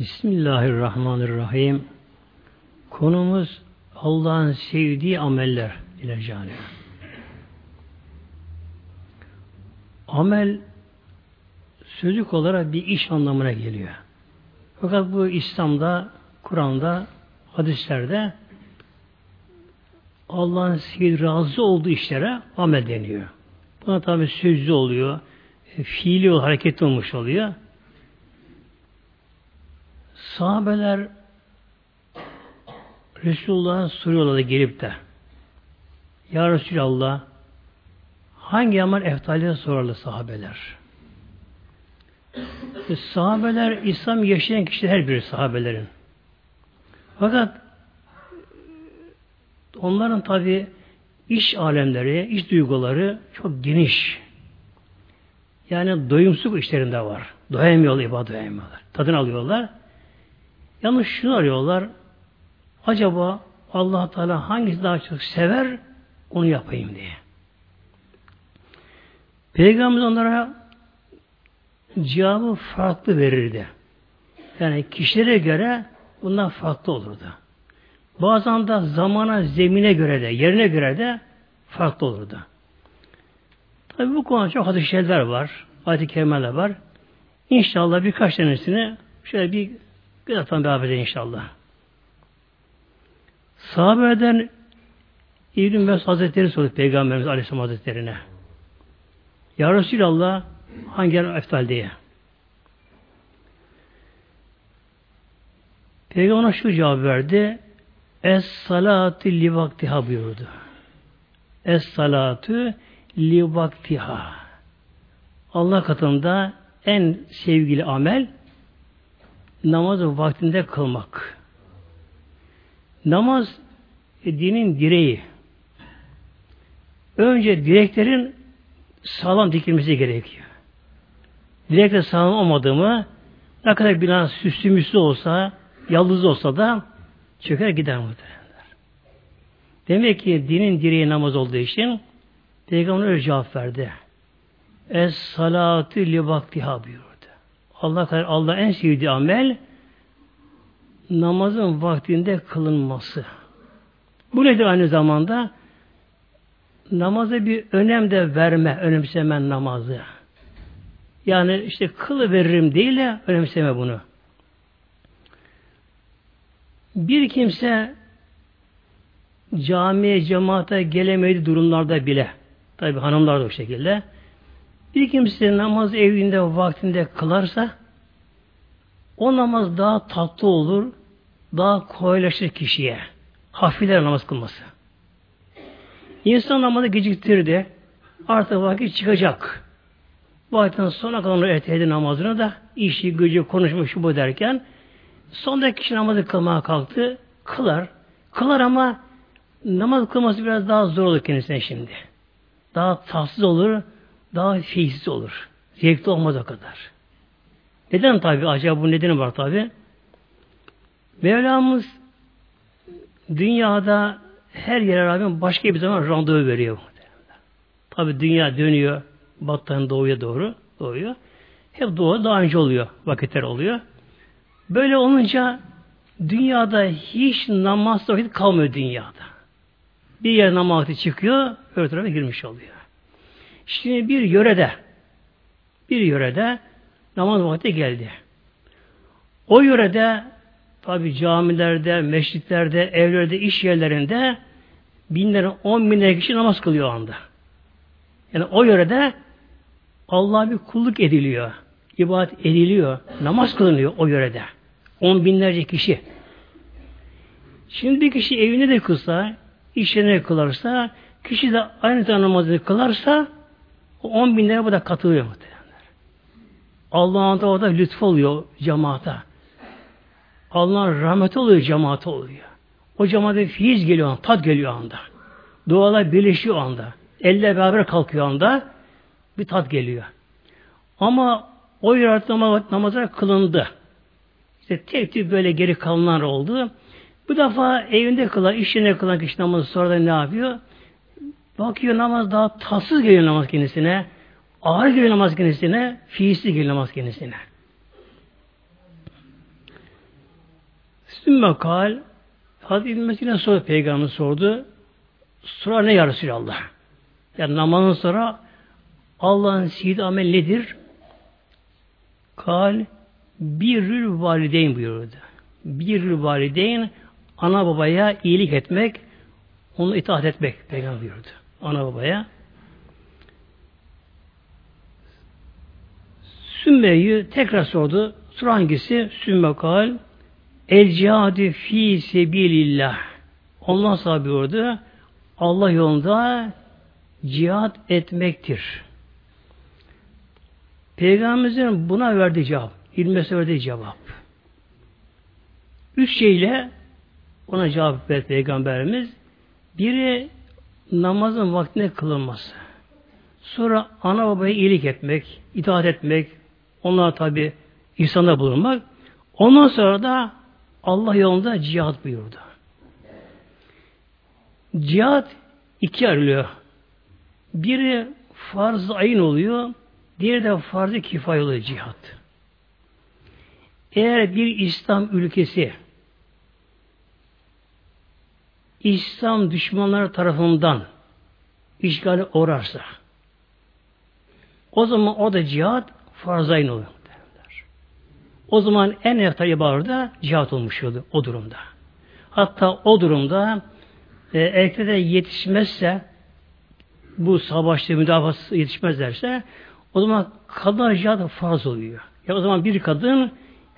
Bismillahirrahmanirrahim. Konumuz Allah'ın sevdiği ameller ile canı. Amel sözlük olarak bir iş anlamına geliyor. Fakat bu İslam'da, Kur'an'da, hadislerde Allah'ın sevdiği razı olduğu işlere amel deniyor. Buna tabi sözlü oluyor, fiili hareket olmuş oluyor. Sahabeler Resulullah'a soruyorlar da gelip de Ya Resulallah hangi amel eftalide sorarlar sahabeler. E, sahabeler İslam yaşayan kişiler her biri sahabelerin. Fakat onların tabi iş alemleri, iş duyguları çok geniş. Yani doyumsuz işlerinde var. Doyamıyorlar, ibadet doyamıyorlar. Tadını alıyorlar. Yalnız şunu arıyorlar. Acaba allah Teala hangisi daha çok sever onu yapayım diye. Peygamber onlara cevabı farklı verirdi. Yani kişilere göre bundan farklı olurdu. Bazen de zamana, zemine göre de, yerine göre de farklı olurdu. Tabi bu konuda çok hadis şeyler var. Ayet-i var. İnşallah birkaç tanesini şöyle bir Birazdan beraber inşallah. Sahabeden İbn Mesud Hazretleri sordu Peygamberimiz Aleyhisselam Hazretleri'ne. Ya Resulallah hangi yer eftal diye. Peygamber şu cevap verdi. Es salatu li vaktiha buyurdu. Es salatu li vaktiha. Allah katında en sevgili amel namazı vaktinde kılmak. Namaz e, dinin direği. Önce direklerin sağlam dikilmesi gerekiyor. Direkler sağlam olmadı mı ne kadar bina süslü müslü olsa, yaldız olsa da çöker gider muhtemelenler. Demek ki dinin direği namaz olduğu için Peygamber öyle cevap verdi. Es salatu li vaktiha buyuruyor. Allah kadar Allah en sevdiği amel namazın vaktinde kılınması. Bu nedir aynı zamanda? Namaza bir önem de verme, önemsemen namazı. Yani işte kılı veririm değil de önemseme bunu. Bir kimse camiye, cemaate gelemedi durumlarda bile, tabi hanımlar da o şekilde, bir kimse namaz evinde vaktinde kılarsa o namaz daha tatlı olur, daha kolaylaşır kişiye. Hafifler namaz kılması. İnsan namazı geciktirdi. Artık vakit çıkacak. Vakitten sonra kalan erteledi namazını da işi, gücü, konuşmuş bu derken sonunda kişi namazı kılmaya kalktı. Kılar. Kılar ama namaz kılması biraz daha zor olur kendisine şimdi. Daha tatsız olur, daha feyizsiz olur. Zevkli olmaz o kadar. Neden tabi? Acaba bu nedeni var tabi. Mevlamız dünyada her yere rağmen başka bir zaman randevu veriyor. Tabi dünya dönüyor batıdan doğuya doğru doğuyor. Hep doğu daha önce oluyor. Vakitler oluyor. Böyle olunca dünyada hiç namaz vakit kalmıyor dünyada. Bir yer namaz çıkıyor, öbür tarafa girmiş oluyor. Şimdi bir yörede bir yörede namaz vakti geldi. O yörede tabi camilerde, meşritlerde, evlerde, iş yerlerinde binler, on binler kişi namaz kılıyor o anda. Yani o yörede Allah'a bir kulluk ediliyor. ibadet ediliyor. Namaz kılınıyor o yörede. On binlerce kişi. Şimdi bir kişi evine de kılsa, iş yerine kılarsa, kişi de aynı zamanda namazını kılarsa, o on binlere bu da katılıyor muhtemelen. Allah'ın da orada lütfu oluyor cemaata. Allah'ın rahmeti oluyor cemaate oluyor. O cemaate fiiz geliyor, tat geliyor anda. Dualar birleşiyor anda. Elle beraber kalkıyor anda. Bir tat geliyor. Ama o yaratma namazlar kılındı. İşte tek tip böyle geri kalanlar oldu. Bu defa evinde kılan, iş yerine kılan kişi namazı sonra da ne yapıyor? Bakıyor namaz daha tatsız geliyor namaz kendisine. Ağır geliyor namaz kendisine, fiilsiz geliyor namaz kendisine. Sümme kal Hazreti İbn sordu peygamber sordu. Sonra ne ya Resulallah? Yani namazın sonra Allah'ın sihir amel nedir? Kal birrül valideyn buyurdu. Birrül valideyn ana babaya iyilik etmek, onu itaat etmek peygamber buyurdu. Ana babaya. Sümme'yi tekrar sordu. Sonra hangisi? Sümme kal El cihadi fi sebilillah. Allah sahibi buyurdu. Allah yolunda cihat etmektir. Peygamberimizin buna verdiği cevap, ilmese verdiği cevap. Üç şeyle ona cevap verdi Peygamberimiz. Biri namazın vaktine kılınması. Sonra ana babaya iyilik etmek, itaat etmek, onlara tabi ihsanda bulunmak. Ondan sonra da Allah yolunda cihat buyurdu. Cihat iki ayrılıyor. Biri farz ayın oluyor, diğeri de farz-ı kifay oluyor cihat. Eğer bir İslam ülkesi İslam düşmanları tarafından işgali uğrarsa o zaman o da cihat farz ayın oluyor. O zaman en eftar ibarda cihat olmuş oldu o durumda. Hatta o durumda e, erkeklere yetişmezse bu savaşta müdafası yetişmezlerse o zaman kadın cihat farz oluyor. Ya o zaman bir kadın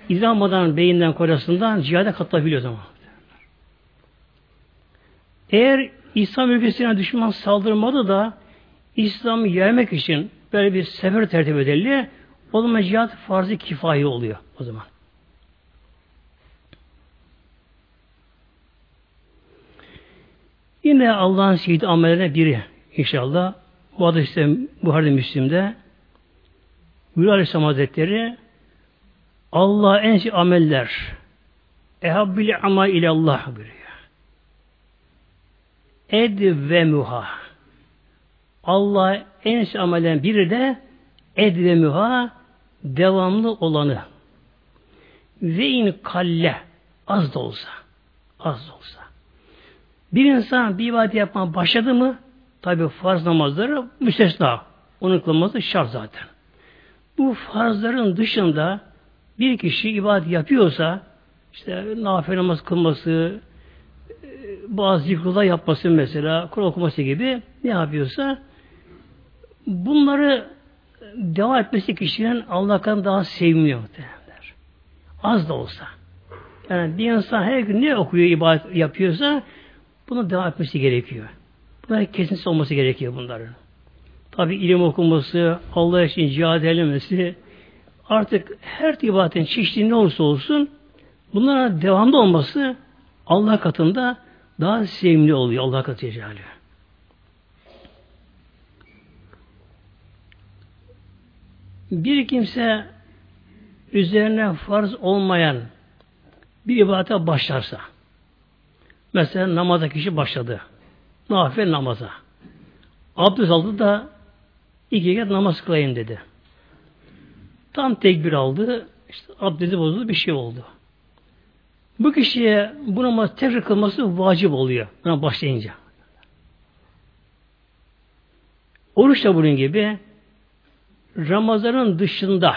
izlamadan beyinden kocasından cihada katılabiliyor o zaman. Eğer İslam ülkesine düşman saldırmadı da İslam'ı yermek için böyle bir sefer tertip edildi. O zaman cihat farz-ı kifayi oluyor o zaman. Yine Allah'ın şehit amellerine biri inşallah. Bu adı işte Buhari Müslim'de Buyuruyor Aleyhisselam Hazretleri Allah en şey ameller ehabbil ama ile Allah buyuruyor. Ed ve muha Allah en şey amellerden biri de ed ve muha devamlı olanı. Ve in kalle az da olsa az da olsa. Bir insan bir ibadet yapmaya başladı mı tabi farz namazları müstesna. Onun kılması şart zaten. Bu farzların dışında bir kişi ibadet yapıyorsa işte nafile namaz kılması bazı zikrullah yapması mesela Kur'an okuması gibi ne yapıyorsa bunları devam etmesi kişinin Allah'tan daha sevmiyor derler. Az da olsa. Yani bir insan her gün ne okuyor, ibadet yapıyorsa bunu devam etmesi gerekiyor. Bunların kesintisi olması gerekiyor bunların. Tabi ilim okuması, Allah için cihad elemesi, artık her ibadetin çeşitli ne olursa olsun bunlara devamlı olması Allah katında daha sevimli oluyor Allah katı Celaluhu. Bir kimse üzerine farz olmayan bir ibadete başlarsa, mesela namaza kişi başladı, nafile namaza, abdest aldı da iki kez namaz kılayım dedi. Tam tekbir aldı, işte abdesti bozuldu, bir şey oldu. Bu kişiye bu namaz tekrar kılması vacip oluyor. Buna başlayınca. Oruç da bunun gibi Ramazan'ın dışında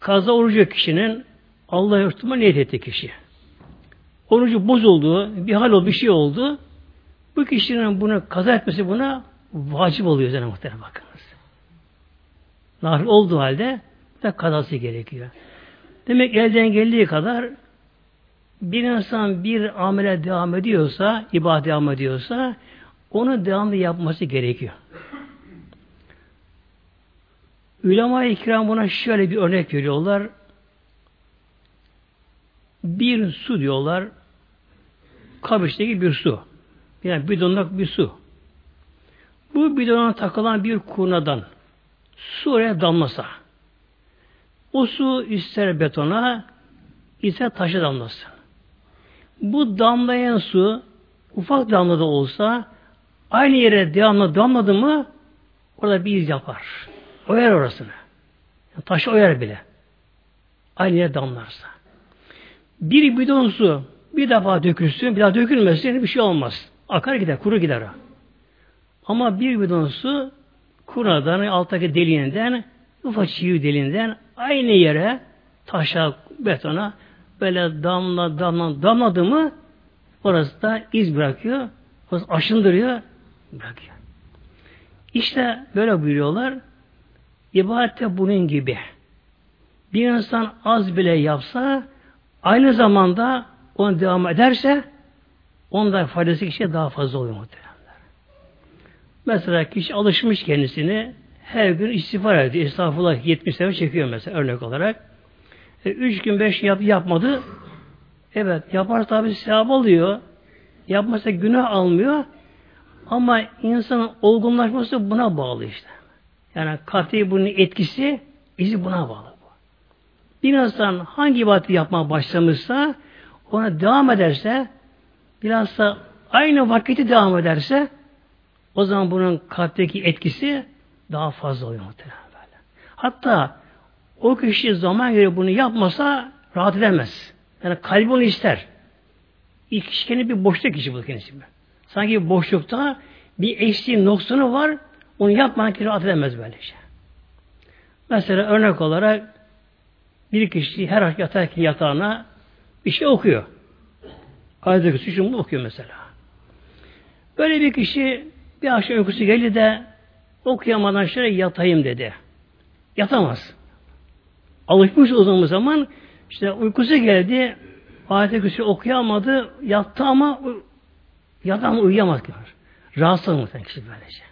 kaza orucu kişinin Allah'a yurtuma niyet etti kişi. Orucu bozuldu, bir hal oldu, bir şey oldu. Bu kişinin bunu kaza etmesi buna vacip oluyor üzerine muhtemelen bakınız. Nafil olduğu halde da kazası gerekiyor. Demek elden geldiği kadar bir insan bir amele devam ediyorsa, ibadet devam ediyorsa onu devamlı yapması gerekiyor. Ülema-i İkram buna şöyle bir örnek veriyorlar. Bir su diyorlar, kabişteki bir su. Yani bidonluk bir su. Bu bidona takılan bir kurnadan su oraya damlasa, o su ister betona, ister taşa damlasın. Bu damlayan su ufak damla da olsa aynı yere devamlı damladı mı orada bir iz yapar. Oyar orasını. Yani taş oyar bile. Aynı yere damlarsa. Bir bidon su bir defa dökülsün, bir daha dökülmesin bir şey olmaz. Akar gider, kuru gider. Ama bir bidon su kuradan, alttaki deliğinden, ufak çivi deliğinden aynı yere, taşa, betona böyle damla damla damladı mı orası da iz bırakıyor. Orası aşındırıyor, bırakıyor. İşte böyle buyuruyorlar. İbadette bunun gibi. Bir insan az bile yapsa aynı zamanda onu devam ederse ondan faydası kişiye daha fazla oluyor muhtemelen. Mesela kişi alışmış kendisini her gün istiğfar ediyor. Estağfurullah 70 sene çekiyor mesela örnek olarak. E, üç gün beş yap, yapmadı. Evet yapar tabi sevap alıyor. Yapmasa günah almıyor. Ama insanın olgunlaşması buna bağlı işte. Yani kat'i bunun etkisi izi buna bağlı. Bir insan hangi ibadeti yapmaya başlamışsa ona devam ederse bilhassa aynı vakiti devam ederse o zaman bunun kalpteki etkisi daha fazla oluyor muhtemelen. Hatta o kişi zaman göre bunu yapmasa rahat edemez. Yani kalbi onu ister. İlk kişi kendi bir boşluk kişi bu kendisi. Sanki bir boşlukta bir eksiğin noksanı var. Onu yapmayan kişi rahat edemez böyle şey. Mesela örnek olarak bir kişi her akşam yatarken yatağına bir şey okuyor. Ayet-i okuyor mesela. Böyle bir kişi bir akşam uykusu geldi de okuyamadan şöyle yatayım dedi. Yatamaz. Alışmış o zaman işte uykusu geldi ayet-i kürsü okuyamadı yattı ama yattı ama uyuyamaz. Rahatsız olmuş kişi böylece.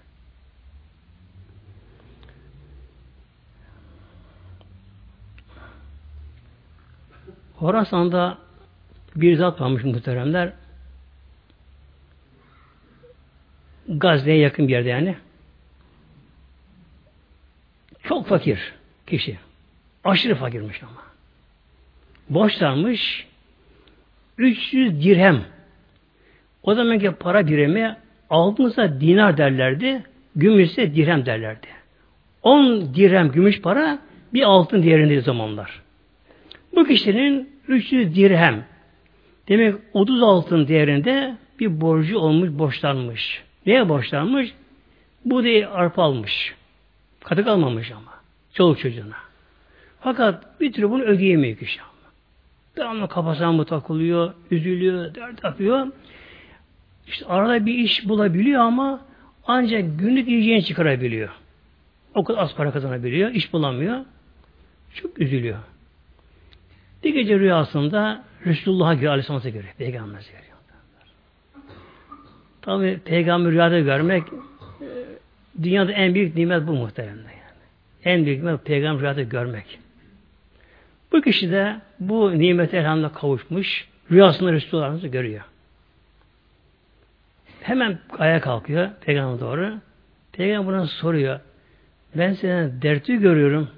Horasan'da bir zat varmış muhteremler. Gazze'ye yakın bir yerde yani. Çok fakir kişi. Aşırı fakirmiş ama. Borçlanmış 300 dirhem. O zamanki para birimi altınsa dinar derlerdi, gümüşse dirhem derlerdi. 10 dirhem gümüş para bir altın değerinde zamanlar. Bu kişinin 300 dirhem demek 30 altın değerinde bir borcu olmuş, borçlanmış. Neye borçlanmış? Bu diye arpa almış. Katık almamış ama. Çoluk çocuğuna. Fakat bir türlü bunu ödeyemiyor kişi ama. Devamlı kafasına mı takılıyor, üzülüyor, dert yapıyor. İşte arada bir iş bulabiliyor ama ancak günlük yiyeceğini çıkarabiliyor. O kadar az para kazanabiliyor, iş bulamıyor. Çok üzülüyor. Bir gece rüyasında Resulullah'a görüyor, Aleyhisselam'a görüyor. Peygamber'e görüyor. Tabi peygamber rüyada görmek dünyada en büyük nimet bu muhteremde yani. En büyük nimet peygamber rüyada görmek. Bu kişi de bu nimete elhamdülillah kavuşmuş. Rüyasında Resulullah'ı görüyor. Hemen ayağa kalkıyor peygamber doğru. Peygamber buna soruyor. Ben senin dertli görüyorum.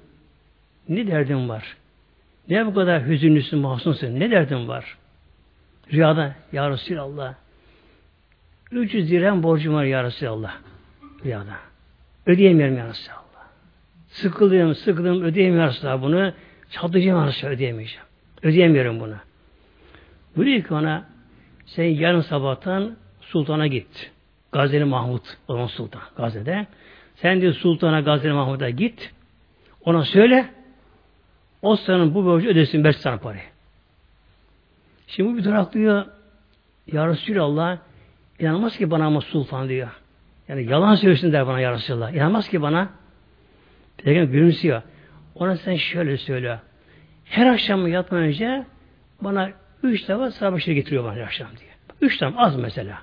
Ne derdin var? Ne bu kadar hüzünlüsün, mahzunsun? Ne derdin var? Rüyada, Ya Resulallah, 300 dirhem borcum var Ya Resulallah. Rüyada. Ödeyemiyorum Ya Resulallah. Sıkıldım, sıkıldım, ödeyemiyorum Resulallah bunu. Çatlayacağım Ya Resulallah, ödeyemeyeceğim. Ödeyemiyorum bunu. Buyuruyor ki ona, sen yarın sabahtan sultana git. Gazeli Mahmut olan sultan Gazze'de. Sen diyor sultana Gazeli Mahmut'a git. Ona söyle. O senin bu borcu ödesin. Ver sana parayı. Şimdi bu bir duraklıyor. Ya Resulallah İnanmaz ki bana ama sultan diyor. Yani yalan söylesin der bana ya Resulallah. İnanmaz ki bana. Peygamber gülümsüyor. Ona sen şöyle söyle. Her akşam yatmadan önce bana üç defa sıra başına getiriyor bana akşam diye. Üç tane az mesela.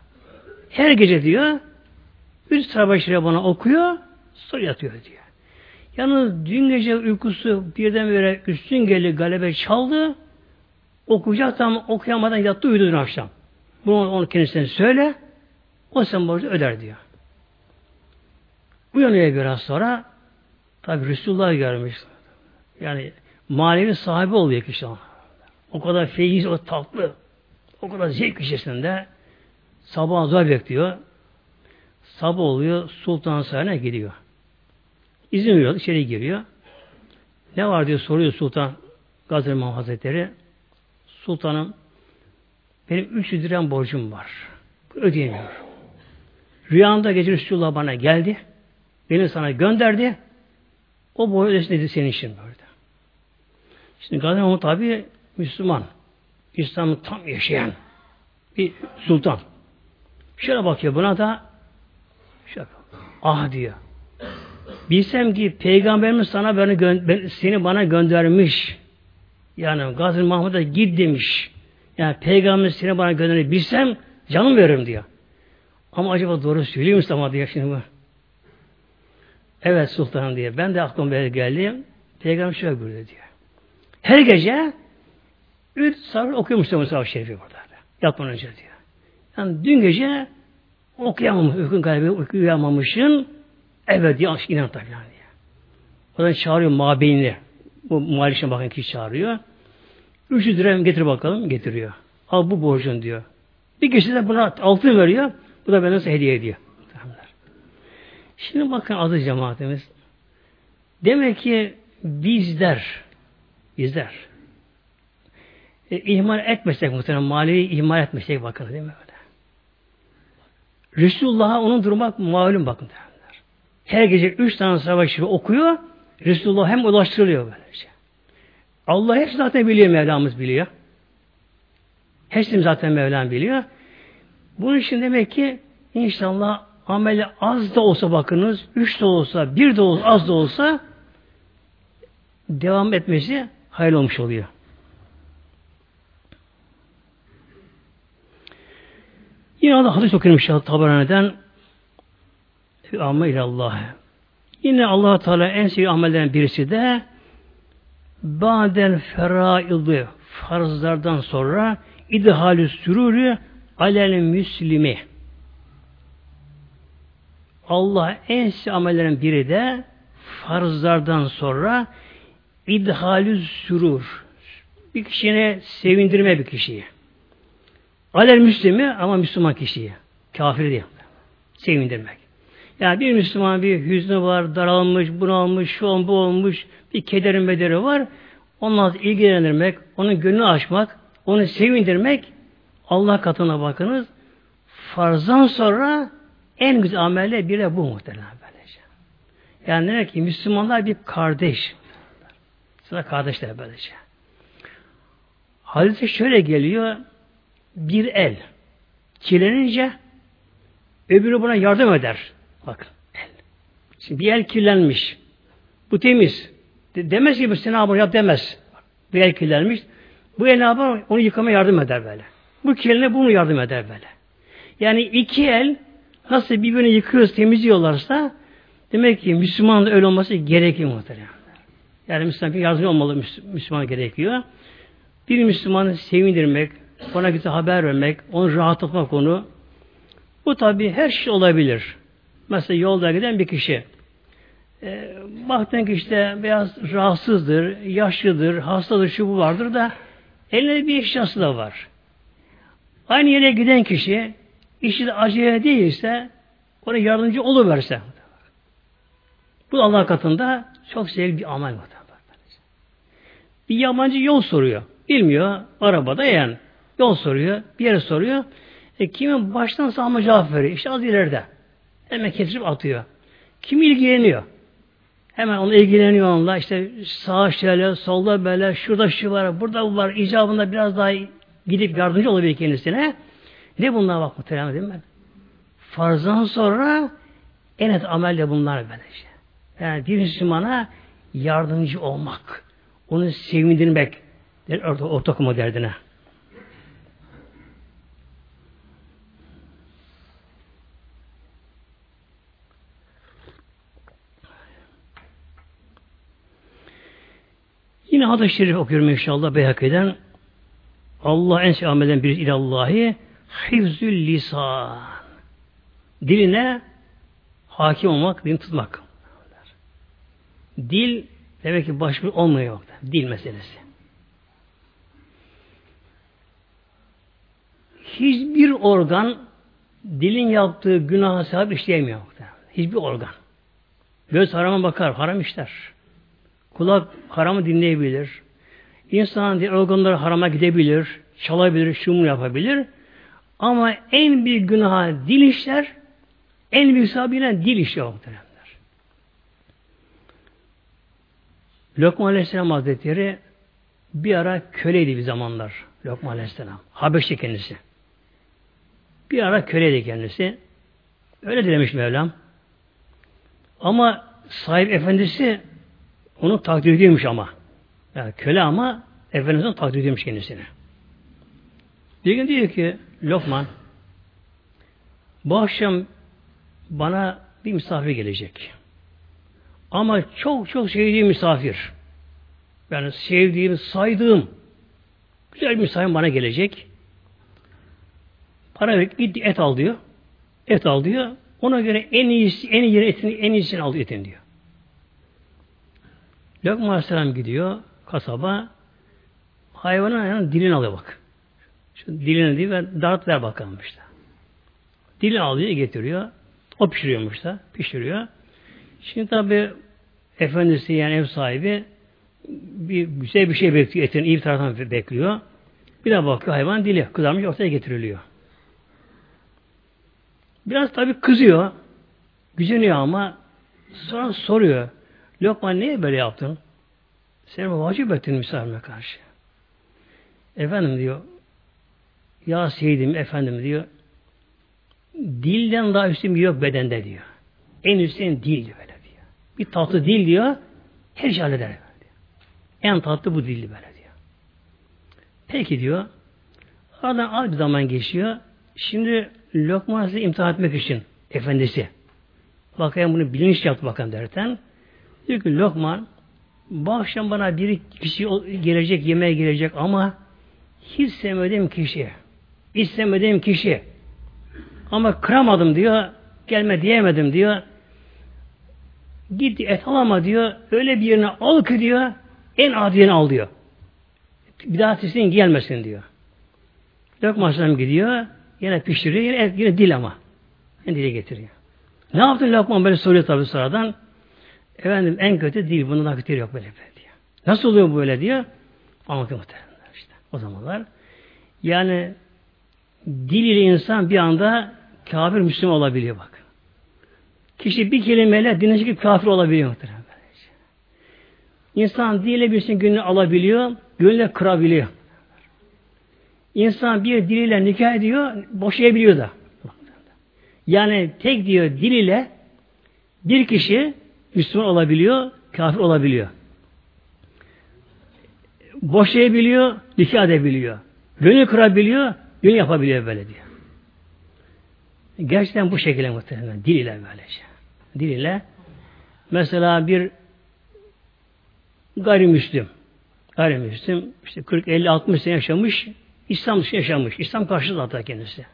Her gece diyor üç sıra başına bana okuyor sonra yatıyor diyor. Yalnız dün gece uykusu birdenbire üstün geldi galebe çaldı. Okuyacak tam okuyamadan yattı uyudu dün akşam. Bunu onu kendisine söyle. O sen borcu öder diyor. Uyanıyor biraz sonra tabi Resulullah görmüş. Yani manevi sahibi oluyor kişi. O kadar feyiz, o tatlı, o kadar zevk içerisinde sabah zor bekliyor. Sabah oluyor, Sultan Sarayı'na gidiyor. İzin veriyor, içeri giriyor. Ne var diyor soruyor Sultan Gazeli Hazretleri. sultanım benim 300 dirhem borcum var. Ödeyemiyorum. Rüyamda gece Resulullah bana geldi. Beni sana gönderdi. O boyu ödesin senin için böyle. Şimdi Gazi Mahmut tabi Müslüman. İslam'ı tam yaşayan bir sultan. Şöyle bakıyor buna da şöyle, ah diyor. Bilsem ki peygamberimiz sana beni ben, seni bana göndermiş. Yani Gazi Mahmud'a git demiş. Yani peygamber seni bana göndermiş. Bilsem canım veririm diyor. Ama acaba doğru söylüyor musun ama diyor şimdi bu. Evet sultanım diye. Ben de aklıma böyle geldi. Peygamber şöyle buyurdu diyor. Her gece üç sarı okuyormuş da Musa Şerifi burada. Yatmadan önce diyor. Yani dün gece okuyamamış, uykun galibi okuyamamışsın. Evet diye inan tabi yani. Oradan çağırıyor mabeyni. Bu muhalifine bakın kişi çağırıyor. 300 lira getir bakalım. Getiriyor. Al bu borcun diyor. Bir kişi de buna altın veriyor. Bu da benden hediye ediyor. Şimdi bakın adı cemaatimiz. Demek ki bizler bizler e, ihmal etmesek muhtemelen maliyi ihmal etmesek bakın değil mi öyle? Resulullah'a onun durmak malum bakın derler. Her gece üç tane savaş okuyor. Resulullah hem ulaştırılıyor böylece. Allah hepsi zaten biliyor Mevlamız biliyor. Hepsini zaten Mevlam biliyor. Bunun için demek ki inşallah ameli az da olsa bakınız, üç de olsa, bir de olsa, az da olsa devam etmesi hayır olmuş oluyor. Yine Allah hadis okuyorum inşallah Tabarani'den Amma ilallah. Yine allah Teala en sevdiği amellerin birisi de Ba'del feraidi farzlardan sonra idhalü sürürü alel müslimi Allah en amellerin biri de farzlardan sonra idhalü sürur. Bir kişine sevindirme bir kişiyi. Alel Müslimi ama Müslüman kişiyi. Kafir değil. Sevindirmek. Yani bir Müslüman bir hüznü var, daralmış, bunalmış, şu on bu olmuş, bir kederin bederi var. Onunla ilgilendirmek, onun gönlünü açmak, onu sevindirmek Allah katına bakınız. Farzdan sonra en güzel amelle bir de bu muhtemelen böylece. Yani demek ki Müslümanlar bir kardeş. Sıra kardeşler böylece. Hadise şöyle geliyor. Bir el kirlenince öbürü buna yardım eder. Bakın. El. Şimdi bir el kirlenmiş. Bu temiz. De, demez ki sen ne yap demez. Bir el kirlenmiş. Bu el ne yapar? Onu yıkamaya yardım eder böyle. Bu kirline bunu yardım eder böyle. Yani iki el nasıl birbirini yıkıyoruz, temizliyorlarsa demek ki Müslüman da öyle olması gerekiyor muhtemelen. Yani Müslüman bir yardım olmalı Müslüman gerekiyor. Bir Müslümanı sevindirmek, ona gidip haber vermek, onu rahatlatmak onu. Bu tabi her şey olabilir. Mesela yolda giden bir kişi. E, baktın ki işte biraz rahatsızdır, yaşlıdır, hastadır, şu bu vardır da elinde bir eşyası da var. Aynı yere giden kişi işi de acele değilse ona yardımcı oluverse. Bu Allah katında çok sevgili bir amel var. Bir yabancı yol soruyor. Bilmiyor. Arabada yani. Yol soruyor. Bir yere soruyor. E, kimin baştan sağma cevap veriyor. İşte az ileride. Hemen kesip atıyor. Kim ilgileniyor? Hemen onu ilgileniyor onunla. İşte sağ şöyle, solda böyle, şurada şu var, burada bu var. İcabında biraz daha gidip yardımcı olabilir kendisine. Ne bunlar bak muhtemelen değil mi? Farzdan sonra en et amelle bunlar böylece. Yani bir Müslümana yardımcı olmak, onu sevindirmek orta, orta okuma derdine. Yine hadis-i şerif okuyorum inşallah Beyhaki'den. Allah en sevmeden bir ilallahi hifzül lisan. Diline hakim olmak, dilini tutmak. Dil demek ki başvuru olmuyor. Dil meselesi. Hiçbir organ dilin yaptığı günah sahip işleyemiyor. Hiçbir organ. Göz harama bakar, haram işler. Kulak haramı dinleyebilir. İnsan diye organları harama gidebilir, çalabilir, şunu yapabilir. Ama en büyük günaha dil işler, en büyük sahibiyle dil işler muhteremler. Lokman Aleyhisselam Hazretleri bir ara köleydi bir zamanlar. Lokman Aleyhisselam. Habeşli kendisi. Bir ara köleydi kendisi. Öyle dilemiş Mevlam. Ama sahip efendisi onu takdir ediyormuş ama. Yani köle ama Efendimiz'in takdir ediyormuş kendisini. Bir gün diyor ki Lokman bu akşam bana bir misafir gelecek. Ama çok çok sevdiğim misafir. Yani sevdiğim, saydığım güzel bir misafir bana gelecek. Para ver, git et al diyor. Et al diyor. Ona göre en iyisi, en iyi etini, en iyisini al etin diyor. Lokman Aleyhisselam gidiyor kasaba. Hayvanın ayağının dilini alıyor bak. Şu dilini diyor ve dart ver bakalım işte. Dilini alıyor getiriyor. O pişiriyormuş da. Pişiriyor. Şimdi tabi efendisi yani ev sahibi bir güzel bir şey bekliyor. Etin iyi bir taraftan bekliyor. Bir de bakıyor hayvan dili kızarmış ortaya getiriliyor. Biraz tabi kızıyor. Güceniyor ama sonra soruyor. Lokman niye böyle yaptın? Sen vacip ettin misafirine karşı. Efendim diyor ya seydim efendim diyor dilden daha üstün yok bedende diyor. En üstün dil diyor diyor. Bir tatlı dil diyor her şey halleder. Diyor. En tatlı bu dildi böyle diyor. Peki diyor aradan az bir zaman geçiyor. Şimdi Lokman imtihan etmek için efendisi. Bakayım bunu bilinç yaptı bakalım derken. Diyor ki Lokman bu akşam bana bir kişi gelecek, yemeğe gelecek ama hiç sevmediğim kişi, istemediğim kişi ama kıramadım diyor, gelme diyemedim diyor. Git et alama diyor, öyle bir yerine al ki diyor, en adiyeni al diyor. Bir daha sesin gelmesin diyor. Lokman gidiyor, yine pişiriyor, yine, yine dil ama. Yine dile getiriyor. Ne yaptın Lokman böyle soruyor tabi sonradan. Efendim en kötü değil. Bunun nakitleri yok böyle, böyle diyor. Nasıl oluyor böyle diyor. Anlatıyor muhtemelen işte. O zamanlar. Yani dil ile insan bir anda kafir Müslüman olabiliyor bak. Kişi bir kelimeyle dinleşik kafir olabiliyor muhtemelen. İnsan diliyle birisinin gönlünü alabiliyor, gönlüne kırabiliyor. İnsan bir diliyle nikah ediyor, boşayabiliyor da. Yani tek diyor dil ile bir kişi Müslüman olabiliyor, kafir olabiliyor. Boşayabiliyor, nikah edebiliyor. Gönül kırabiliyor, gönül yapabiliyor böyle diyor. Gerçekten bu şekilde muhtemelen. Dil ile böylece. Dil ile mesela bir gayrimüslim gayrimüslim işte 40 50 60 sene yaşamış İslam yaşamış. İslam karşıtı hatta kendisi.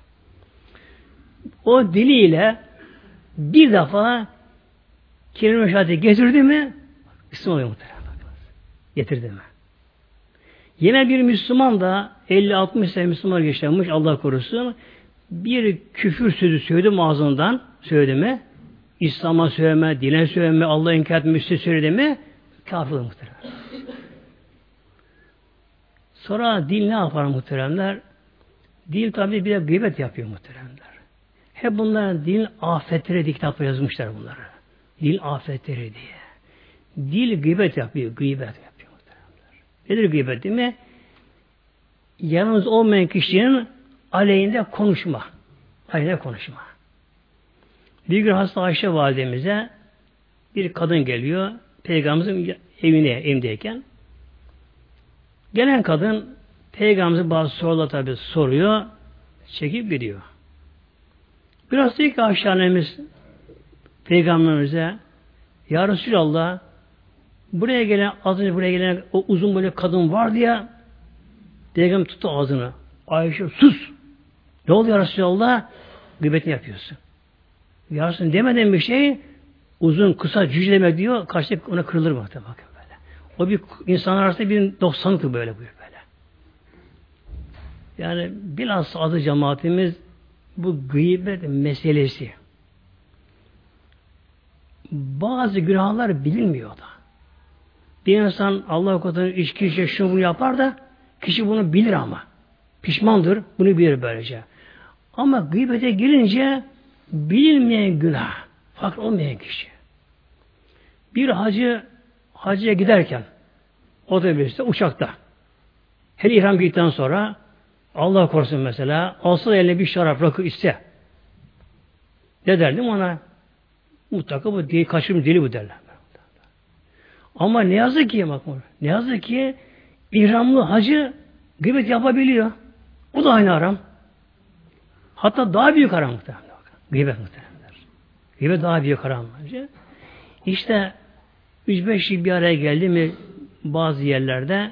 O diliyle bir defa kelime şehadeti getirdi mi Müslüman oluyor muhtemelen. Getirdi mi? Yine bir Müslüman da 50-60 sene Müslüman yaşamış Allah korusun bir küfür sözü söyledi ağzından söyledi İslam'a söyleme, dine söyleme, Allah'a inkar etme, söyledi mi kafir muhtemelen. Sonra dil ne yapar muhteremler? Dil tabi bir de gıybet yapıyor muhteremler. Hep bunlar din afetleri diye yazmışlar bunları. Dil afetleri diye. Dil gıybet yapıyor, gıybet yapıyor. Nedir gıybet değil mi? Yalnız olmayan kişinin aleyhinde konuşma. Aleyhinde konuşma. Bir gün hasta Ayşe validemize bir kadın geliyor. Peygamberimizin evine, evindeyken Gelen kadın Peygamberimize bazı sorular tabi soruyor. Çekip gidiyor. Biraz diyor ki aşağınemiz Peygamberimize Ya Resulallah buraya gelen az önce buraya gelen o uzun böyle kadın var diye Peygamber tuttu ağzını. Ayşe sus. Ne oldu ya Resulallah? Gıybetini yapıyorsun. Ya Resulallah demeden bir şey uzun kısa cüce demek diyor. Karşı ona kırılır bak bakın. O bir insanlar arasında bir doksanlıktı böyle buyur böyle. Yani biraz adı cemaatimiz bu gıybet meselesi. Bazı günahlar bilinmiyor da. Bir insan Allah katında içki içe şunu bunu yapar da kişi bunu bilir ama. Pişmandır. Bunu bilir böylece. Ama gıybete girince bilinmeyen günah. Fark olmayan kişi. Bir hacı hacıya giderken otobüste, uçakta her ihram giydikten sonra Allah korusun mesela alsa eline bir şarap rakı iste. Ne derdim ona? Mutlaka bu değil, kaçırım deli bu derler. Ama ne yazık ki bak ne yazık ki ihramlı hacı gıybet yapabiliyor. O da aynı haram. Hatta daha büyük haram muhtemelen. Gıybet muhtemelenler. Gıybet daha büyük haram bence. İşte 3-5 yıl bir araya geldi mi bazı yerlerde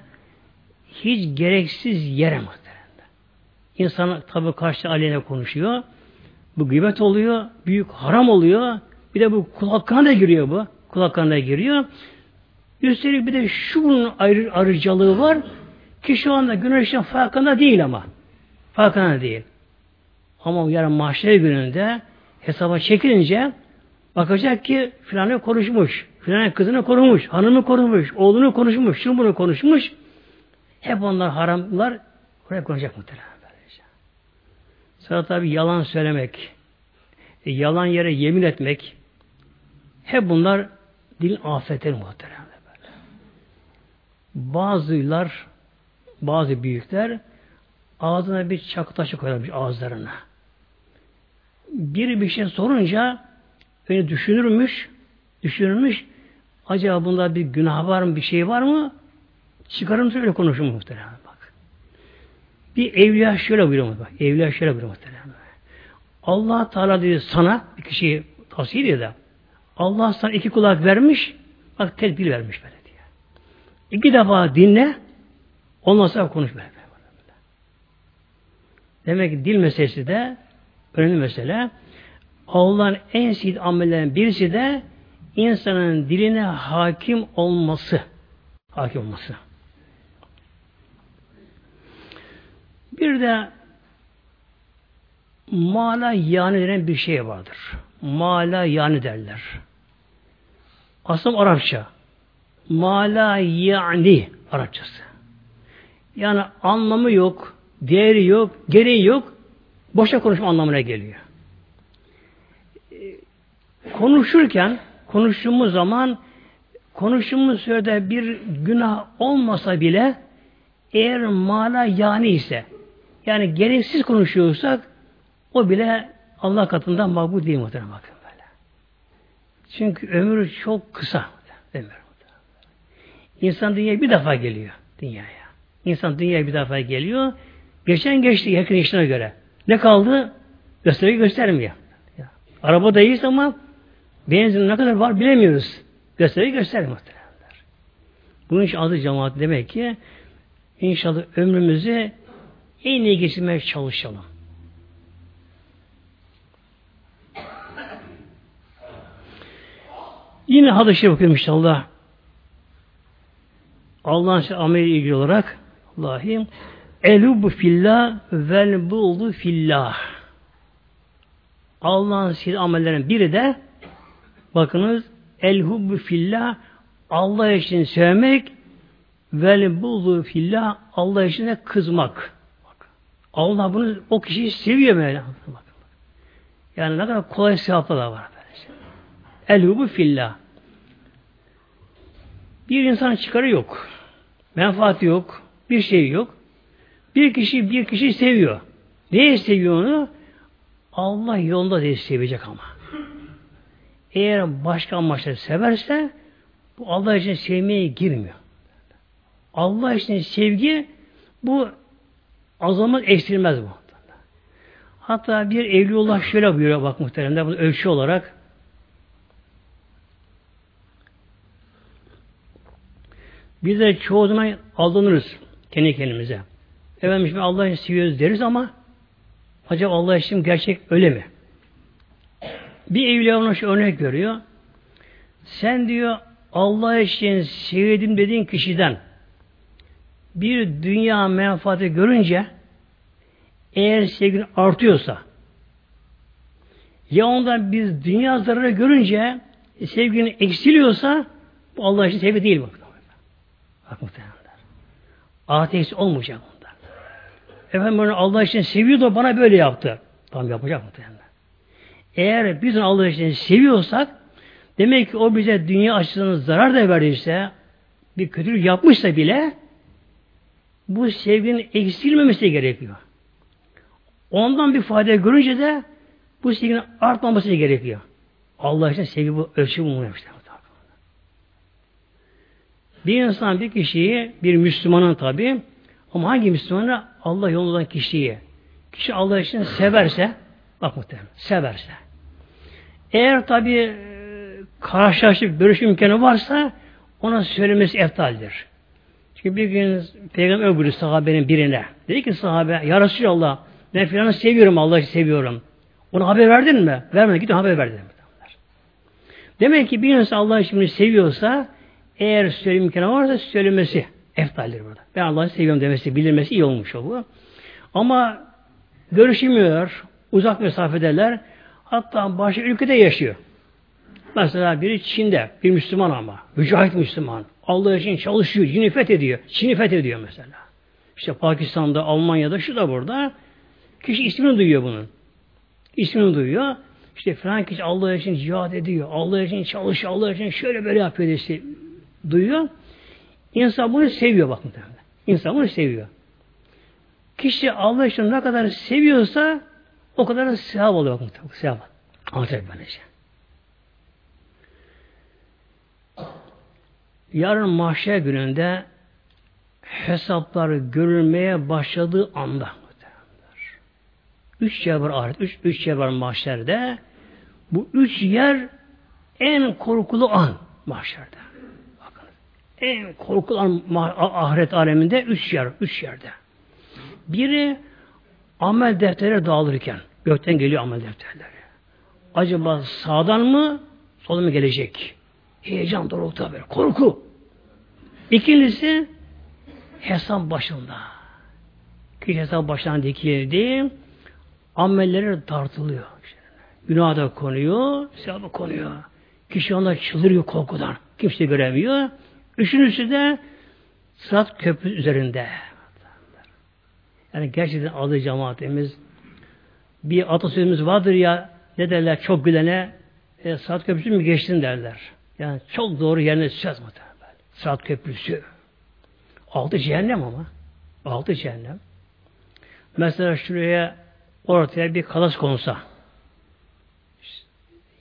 hiç gereksiz yere muhtemelen. İnsan tabi karşı aleyhine konuşuyor. Bu gıybet oluyor. Büyük haram oluyor. Bir de bu kulaklarına da giriyor bu. Kulaklarına giriyor. Üstelik bir de şu bunun ayrı, ayrıcalığı var ki şu anda güneşin farkında değil ama. Farkında değil. Ama yarın mahşer gününde hesaba çekilince bakacak ki filanı konuşmuş, filanı kızını korumuş, hanımı korumuş, oğlunu konuşmuş, şunu bunu konuşmuş. Hep onlar haramlar oraya konacak muhtemelen. Sonra tabi yalan söylemek, e, yalan yere yemin etmek, hep bunlar dil afetleri muhtemelen. Bazılar, bazı büyükler ağzına bir çakı taşı koyarmış ağızlarına. Biri bir şey sorunca beni düşünürmüş, düşünürmüş. Acaba bunda bir günah var mı, bir şey var mı? Çıkarım öyle konuşur muhtemelen bak. Bir evliya şöyle buyuruyor bak. Evliya şöyle buyuruyor muhtemelen. Allah Teala diyor sana bir kişiyi tavsiye ediyor da Allah sana iki kulak vermiş bak tedbir vermiş böyle. İki defa dinle ondan sonra konuş böyle. Demek ki dil meselesi de önemli mesele. Allah'ın en sihir amellerinden birisi de insanın diline hakim olması. Hakim olması. Bir de mala yani denen bir şey vardır. Mala yani derler. Aslında Arapça. Mala yani Arapçası. Yani anlamı yok, değeri yok, gereği yok. Boşa konuşma anlamına geliyor. Konuşurken, konuştuğumuz zaman konuştuğumuz sürede bir günah olmasa bile eğer mala yani ise yani gereksiz konuşuyorsak o bile Allah katından makbul değil muhtemelen bakın böyle. Çünkü ömür çok kısa. Ömür. İnsan dünyaya bir defa geliyor. Dünyaya. İnsan dünyaya bir defa geliyor. Geçen geçti yakın işine göre. Ne kaldı? Gösterge göstermiyor. Arabadayız ama benzin ne kadar var bilemiyoruz. Gösterge göstermiyor. Bunun için adı cemaat demek ki inşallah ömrümüzü en iyi geçirmeye çalışalım. Yine hadis-i şerif inşallah. Allah'ın şey ameli ilgili olarak Allah'ım Elubu fillah vel buldu fillah. Allah'ın siz amellerinin biri de bakınız elhubbu fillah Allah için sevmek vel buldu fillah Allah için de kızmak. Allah bunu o kişiyi seviyor böyle. Yani ne kadar kolay sevaplar var. Elhubu fillah. Bir insan çıkarı yok. Menfaati yok. Bir şey yok. Bir kişi bir kişi seviyor. Neye seviyor onu? Allah yolunda diye sevecek ama. Eğer başka amaçla severse bu Allah için sevmeye girmiyor. Allah için sevgi bu azalmaz eksilmez bu. Hatta bir evliullah şöyle buyuruyor bak muhteremler bunu ölçü olarak Biz de çoğu zaman aldanırız kendi kendimize. Efendim şimdi Allah için seviyoruz deriz ama acaba Allah için gerçek öyle mi? Bir evliya ona şu örnek veriyor. Sen diyor Allah için sevdim dediğin kişiden bir dünya menfaati görünce eğer sevgin artıyorsa ya ondan biz dünya zararı görünce sevginin eksiliyorsa bu Allah için sevgi değil bak. Bak muhtemelenler. Ateist olmayacak bunlar. Efendim onu Allah için seviyor bana böyle yaptı. Tamam yapacak muhtemelen. Eğer biz Allah için seviyorsak demek ki o bize dünya açısından zarar da verdiyse bir kötülük yapmışsa bile bu sevginin eksilmemesi gerekiyor. Ondan bir fayda görünce de bu sevginin artmaması gerekiyor. Allah için sevgi bu ölçü bulmuyor. Bir insan bir kişiyi, bir Müslümanın tabi, ama hangi Müslümanı? Allah yolundan kişiyi. Kişi Allah için severse, bak muhtemelen, severse. Eğer tabi karşılaşıp görüş imkanı varsa ona söylemesi eftaldir. Çünkü bir gün Peygamber buyurdu sahabenin birine. Dedi ki sahabe, Ya Resulallah ben filanı seviyorum, Allah'ı seviyorum. Ona haber verdin mi? Vermedi, git haber verdi. Demek ki bir insan Allah için seviyorsa eğer söylem imkanı varsa söylemesi eftaldir burada. Ben Allah'ı seviyorum demesi, bilirmesi iyi olmuş o bu. Ama görüşemiyor, uzak mesafedeler. Hatta başka ülkede yaşıyor. Mesela biri Çin'de, bir Müslüman ama, mücahit Müslüman. Allah için çalışıyor, Çin'i fethediyor. Çin'i fethediyor mesela. İşte Pakistan'da, Almanya'da, şu da burada. Kişi ismini duyuyor bunun. İsmini duyuyor. İşte falan kişi Allah için cihad ediyor. Allah için çalışıyor. Allah için şöyle böyle yapıyor işte duyuyor. İnsan bunu seviyor bak muhtemelen. İnsan bunu seviyor. Kişi Allah için ne kadar seviyorsa o kadar sevap oluyor muhtemelen. Sevap. Anlatacak böylece. Yarın mahşer gününde hesapları görülmeye başladığı anda üç yer var ahiret, üç, üç yer var mahşerde. Bu üç yer en korkulu an mahşerde. En korkulan ahiret aleminde üç yer, üç yerde. Biri amel defterleri dağılırken, gökten geliyor amel defterleri. Acaba sağdan mı, soldan mı gelecek? Heyecan doğrultu haber, korku. İkincisi, hesap başında. Ki hesap başından dikildi, amelleri tartılıyor. Günah da konuyor, sevabı konuyor. Kişi onda çıldırıyor korkudan. Kimse göremiyor. Üçüncüsü de Sırat Köprü üzerinde. Yani gerçekten adı cemaatimiz bir atasözümüz vardır ya ne derler çok gülene e, Sırat Köprüsü mü geçtin derler. Yani çok doğru yerine düşeceğiz muhtemelen. Sırat Köprüsü. Altı cehennem ama. Altı cehennem. Mesela şuraya ortaya bir kalas konsa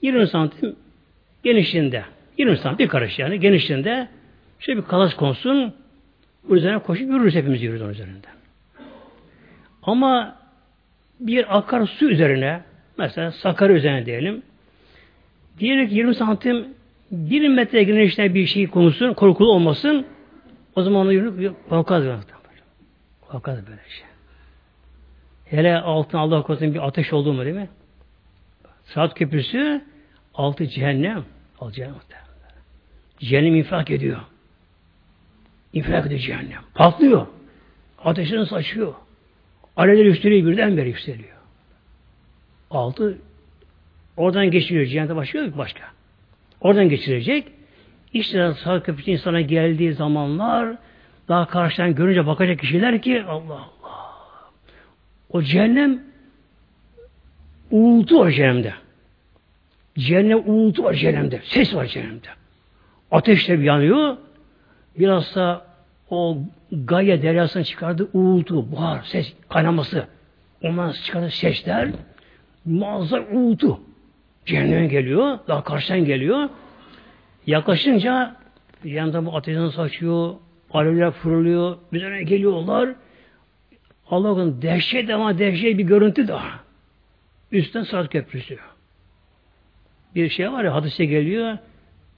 20 santim genişliğinde 20 santim bir karış yani genişliğinde Şöyle bir kalas konsun, bu üzerine koşup yürürüz hepimiz yürürüz onun üzerinden. Ama bir akar su üzerine, mesela Sakarya üzerine diyelim, diyelim ki 20 santim bir metre genişliğinde bir şey konusun, korkulu olmasın, o zaman onu yürüyüp korkaz böyle. Korkaz böyle şey. Hele altına Allah korusun bir ateş oldu mu değil mi? Saat köprüsü altı cehennem. Altı cehennem. Cehennem infilak ediyor. İnfilak ediyor cehennem. Patlıyor. Ateşini saçıyor. Alevler yükseliyor birdenbire yükseliyor. Altı oradan geçiriyor. Cehennete başlıyor başka. Oradan geçirecek. İşte sağ köprüsü insana geldiği zamanlar daha karşıdan görünce bakacak kişiler ki Allah Allah. O cehennem uğultu var cehennemde. Cehennem uğultu var cehennemde. Ses var cehennemde. Ateşler yanıyor. Bilhassa o Gaya deryasının çıkardığı uğultu, buhar, ses, kaynaması. Ondan çıkardığı sesler muazzam uğultu. Cehenneme geliyor, daha karşıdan geliyor. Yaklaşınca yanında bu ateşten saçıyor, alevler fırlıyor, üzerine geliyorlar. Allah'ın dehşet ama dehşet bir görüntü daha. Üstten saat köprüsü. Bir şey var ya hadise geliyor.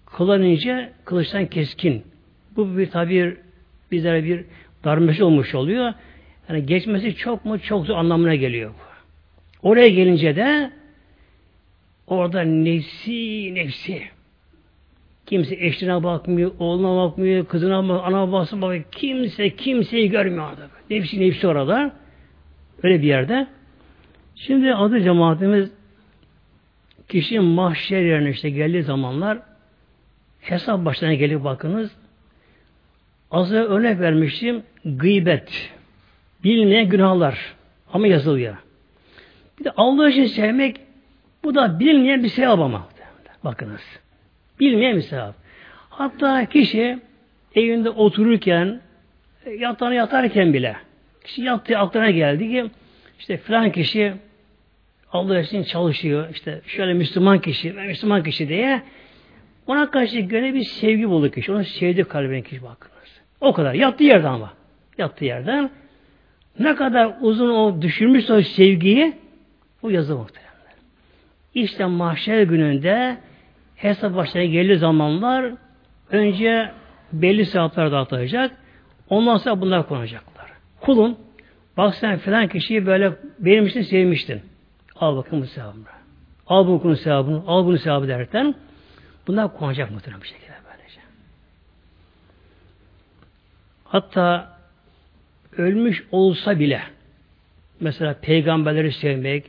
Kılan ince, kılıçtan keskin. Bu bir tabi bizlere bir darbeşi olmuş oluyor. Yani geçmesi çok mu çok zor anlamına geliyor. Oraya gelince de orada nefsi nefsi kimse eşine bakmıyor, oğluna bakmıyor, kızına bakmıyor, ana babasına bakmıyor. Kimse kimseyi görmüyor orada. Nefsi nefsi orada. Öyle bir yerde. Şimdi adı cemaatimiz kişi mahşer yerine işte geldiği zamanlar hesap başına gelip bakınız Az önce örnek vermiştim. Gıybet. Bilmeyen günahlar. Ama yazılıyor. Bir de Allah için sevmek bu da bilmeyen bir sevap ama. Bakınız. Bilmeyen bir sevap. Hatta kişi evinde otururken yatağına yatarken bile kişi yattığı aklına geldi ki işte filan kişi Allah için çalışıyor. İşte şöyle Müslüman kişi, Müslüman kişi diye ona karşı göre bir sevgi buldu kişi. Onu sevdi kalbine kişi bakınız. O kadar. Yattığı yerden ama. Yattığı yerden. Ne kadar uzun o düşürmüş o sevgiyi o yazı muhtemelen. İşte mahşer gününde hesap başına geldiği zamanlar önce belli saatler dağıtılacak. Ondan sonra bunlar konacaklar. Kulun bak sen filan kişiyi böyle benim sevmiştin. Al bakın bu sevabını. Al bunun sevabını, al bunu sevabı derken bunlar konacak muhtemelen bir şekilde böylece. Hatta ölmüş olsa bile mesela peygamberleri sevmek,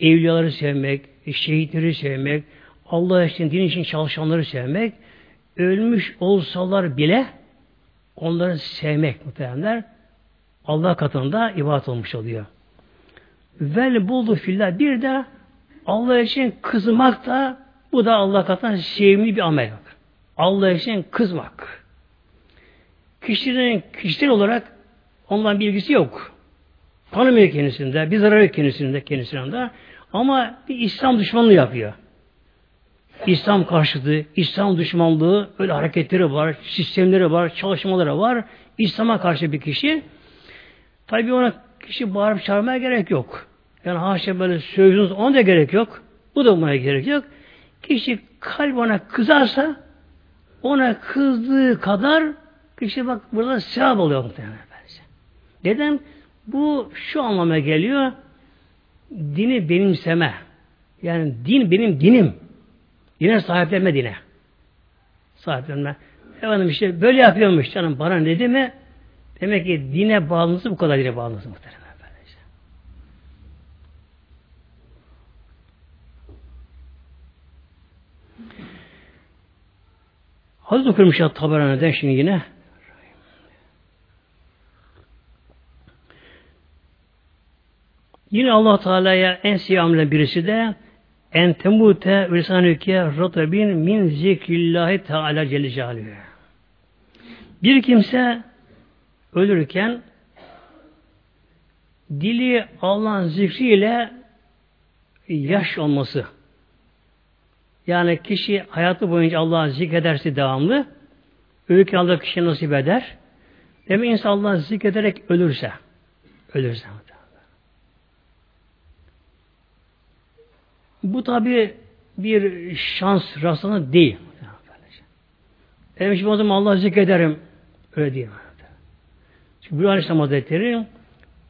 evliyaları sevmek, şehitleri sevmek, Allah için, din için çalışanları sevmek, ölmüş olsalar bile onları sevmek muhtemelenler Allah katında ibadet olmuş oluyor. Vel buldu fillah bir de Allah için kızmak da bu da Allah katında sevimli bir amel. Allah için kızmak. Kişinin kişisel olarak ondan bilgisi yok. Tanımıyor kendisinde, bir zararı kendisinde, kendisinde. Ama bir İslam düşmanlığı yapıyor. İslam karşıtı, İslam düşmanlığı, öyle hareketleri var, sistemleri var, çalışmaları var. İslam'a karşı bir kişi. Tabi ona kişi bağırıp çağırmaya gerek yok. Yani haşa böyle sözünüz ona da gerek yok. Bu da olmaya gerek yok. Kişi kalp ona kızarsa ona kızdığı kadar kişi bak burada sevap oluyor muhtemelen. Neden? Bu şu anlama geliyor. Dini benimseme. Yani din benim dinim. Dine sahiplenme dine. Sahiplenme. Efendim işte böyle yapıyormuş canım bana ne dedi mi? Demek ki dine bağlılısı bu kadar dine bağlılısı muhtemelen. Hazreti okumuş ya Taberani'den şimdi yine Yine Allah Teala'ya en siyamlı birisi de en temute lisanüke ratabin min zikrillahi teala celle Bir kimse ölürken dili Allah'ın zikriyle yaş olması. Yani kişi hayatı boyunca Allah'ı zikrederse devamlı ölürken Allah kişi nasip eder. Demek insan Allah'ı zikrederek ölürse ölürse Bu tabi bir şans rastlantı değil. Evet şimdi o zaman Allah'ı zikrederim. Öyle değil. Çünkü bir Aleyhisselam Hazretleri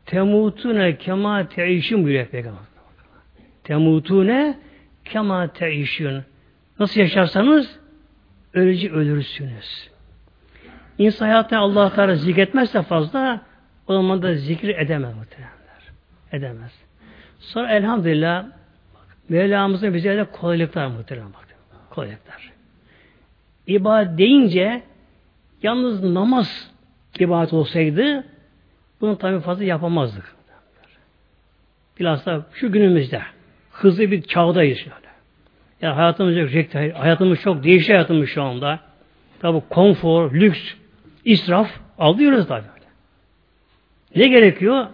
temutune kema teişun buyuruyor Peygamber. Temutune kema teişun. Nasıl yaşarsanız öylece ölürsünüz. İnsan hayatta Allah Teala zikretmezse fazla o zaman da zikir edemez muhtemelenler. Edemez. Sonra elhamdülillah Mevlamızın bize de kolaylıklar muhtemelen bak. Kolaylıklar. İbadet deyince yalnız namaz ibadet olsaydı bunu tabii fazla yapamazdık. Bilhassa şu günümüzde hızlı bir çağdayız şöyle. Yani hayatımız yok, hayatımız çok değişti hayatımız şu anda. Tabi konfor, lüks, israf alıyoruz tabi. Ne gerekiyor?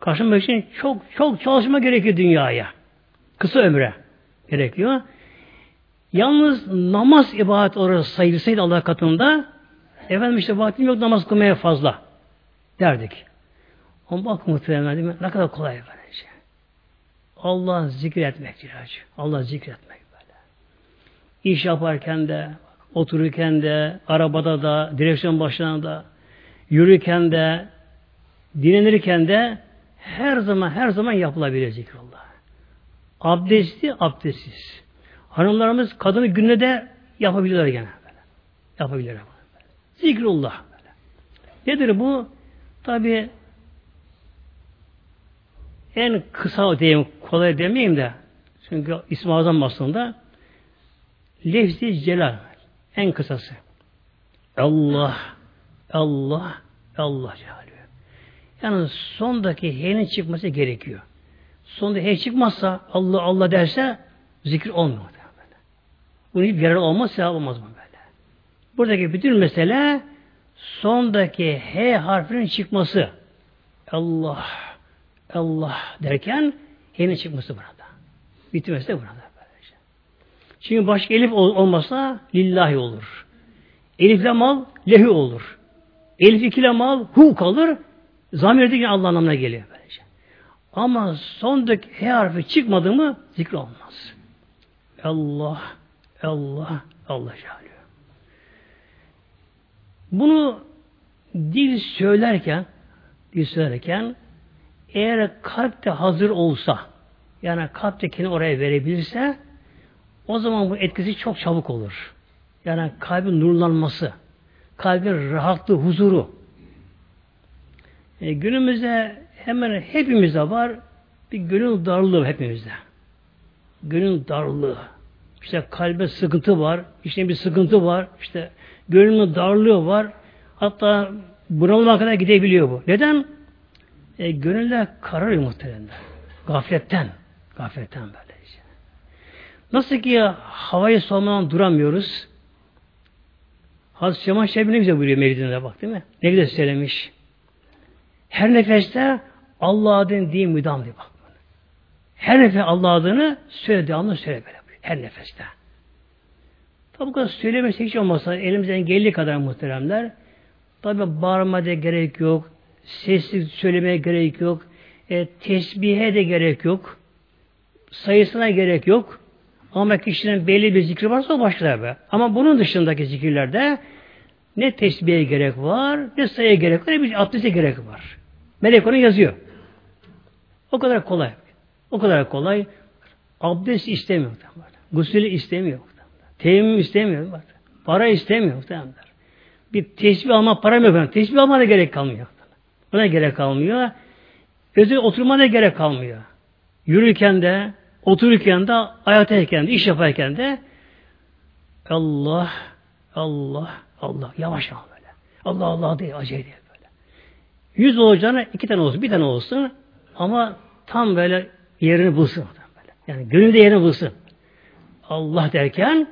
Karşılamak için çok çok çalışma gerekiyor dünyaya. Kısa ömre gerekiyor. Yalnız namaz ibadet olarak sayılsaydı Allah katında efendim işte vaktim yok namaz kılmaya fazla derdik. Ama bak muhtemelen değil mi? Ne kadar kolay böylece. Allah zikretmek cilacı. Allah zikretmek böyle. İş yaparken de, otururken de, arabada da, direksiyon başına da, yürürken de, dinlenirken de her zaman her zaman yapılabilir zikrullah. Abdestli, abdestsiz. Hanımlarımız kadını günde de yapabilirler gene. Böyle. Yapabilirler. Böyle. Zikrullah. Böyle. Nedir bu? Tabi en kısa diyeyim, kolay demeyeyim de çünkü İsmi Azam aslında lefzi celal en kısası. Allah, Allah, Allah Celaluhu. Yani sondaki H'nin çıkması gerekiyor. Sonunda H çıkmazsa Allah Allah derse zikir olmuyor. Böyle. Bunun hiçbir yarar olmaz, sevap olmaz mı böyle? Buradaki bütün mesele sondaki H harfinin çıkması. Allah, Allah derken H'nin çıkması burada. Bütün mesele burada. Böylece. Çünkü başka elif olmasa lillahi olur. Elifle mal lehi olur. Elif ikile mal hu kalır. Zamir de Allah anlamına geliyor. Ama sondaki H harfi çıkmadı mı zikir olmaz. Allah, Allah, Allah Celle. Bunu dil söylerken dil söylerken eğer kalp de hazır olsa yani kalp de oraya verebilirse o zaman bu etkisi çok çabuk olur. Yani kalbin nurlanması, kalbin rahatlığı, huzuru. E, günümüzde hemen hepimizde var bir gönül darlığı hepimizde. Gönül darlığı. İşte kalbe sıkıntı var, işte bir sıkıntı var, işte gönlün darlığı var. Hatta bunalıma kadar gidebiliyor bu. Neden? E, gönüller kararıyor muhtemelen. Gafletten. Gafletten böyle işte. Nasıl ki havayı soğumadan duramıyoruz. Hazreti Cemal Şebi ne güzel buyuruyor Mevlidinde bak değil mi? Ne güzel söylemiş. Her nefeste Allah adını diyeyim müdam diye bak. Her nefes Allah adını söyle devamlı söyle böyle. Her nefeste. Tabi bu kadar söylemesi hiç olmasa elimizden geldiği kadar muhteremler tabi bağırmaya gerek yok. Sessiz söylemeye gerek yok. E, tesbihe de gerek yok. Sayısına gerek yok. Ama kişinin belli bir zikri varsa o başka be. Ama bunun dışındaki zikirlerde ne tesbihe gerek var, ne sayıya gerek var, ne bir abdeste gerek var. Melek onu yazıyor. O kadar kolay. O kadar kolay. Abdest istemiyor. Gusülü istemiyor. Teyemmüm istemiyor. Para istemiyor. Bir tesbih alma para mı yok. Tesbih alma da gerek kalmıyor. Buna gerek kalmıyor. Özel oturma da gerek kalmıyor. Yürürken de, otururken de, ayaktayken de, iş yaparken de Allah, Allah, Allah. Yavaş yavaş böyle. Allah Allah diye, acele diye böyle. Yüz olacağına iki tane olsun, bir tane olsun ama tam böyle yerini bulsun. Böyle. Yani gönülde yerini bulsun. Allah derken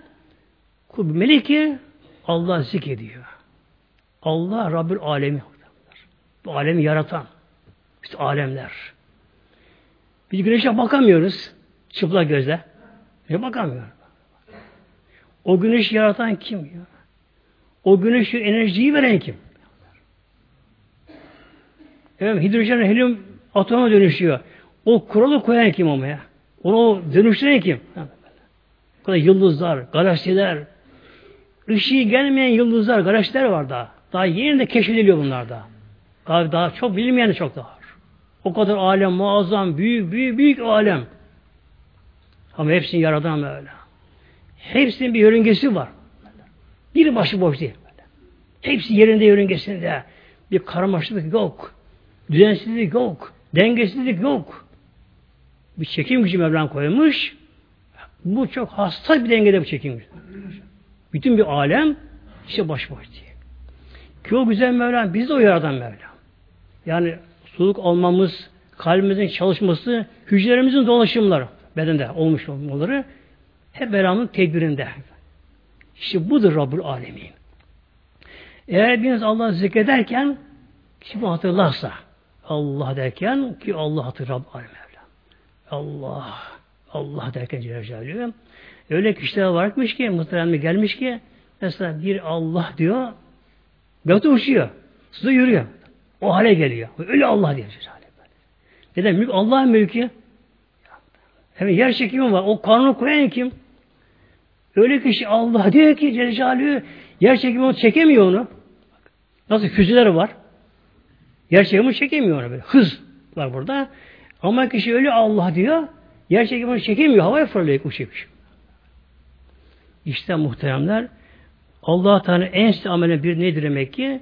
kul bilmeli ki Allah zikrediyor. Allah Rabbül Alemi. Bu alemi yaratan. İşte alemler. Biz güneşe bakamıyoruz. Çıplak gözle. Ne bakamıyor. O güneşi yaratan kim ya? O güneşi enerjiyi veren kim? Evet, hidrojen helyum atoma dönüşüyor. O kuralı koyan kim ama ya? Onu dönüştüren kim? O kadar yıldızlar, galaksiler, ışığı gelmeyen yıldızlar, galaksiler var daha. Daha yeni de keşfediliyor bunlar da. Daha, daha çok bilinmeyen de çok daha. O kadar alem muazzam, büyük, büyük, büyük alem. Ama hepsini yaradan böyle. Hepsinin bir yörüngesi var. Bir başı boş değil. Hepsi yerinde yörüngesinde. Bir karmaşıklık yok. Düzensizlik yok. Dengesizlik yok. Bir çekim gücü Mevlam koymuş. Bu çok hasta bir dengede bu çekim gücü. Bütün bir alem işte baş boş diye. Ki o güzel Mevlam biz de o yaradan Mevlam. Yani suluk olmamız, kalbimizin çalışması, hücrelerimizin dolaşımları bedende olmuş olmaları hep Mevlam'ın tedbirinde. İşte budur Rabbul Alemin. Eğer biriniz Allah'ı zikrederken kişi bu hatırlarsa Allah derken ki Allah hatır Rabbul Alemin. Allah Allah derken Celle Öyle kişiler varmış ki muhteremde gelmiş ki mesela bir Allah diyor gökte uçuyor. Suda yürüyor. O hale geliyor. Öyle Allah diyor. Neden? Mülk Allah'ın mülkü. Hem yer çekimi var. O kanunu koyan kim? Öyle kişi Allah diyor ki Celle yer çekimi onu çekemiyor onu. Nasıl füzeler var. Yer çekimi çekemiyor böyle. Hız var burada. Ama kişi öyle Allah diyor. Yer çekimi çekemiyor. Havaya fırlıyor uçuyor. İşte muhteremler Allah Teala en sık amelen bir nedir demek ki?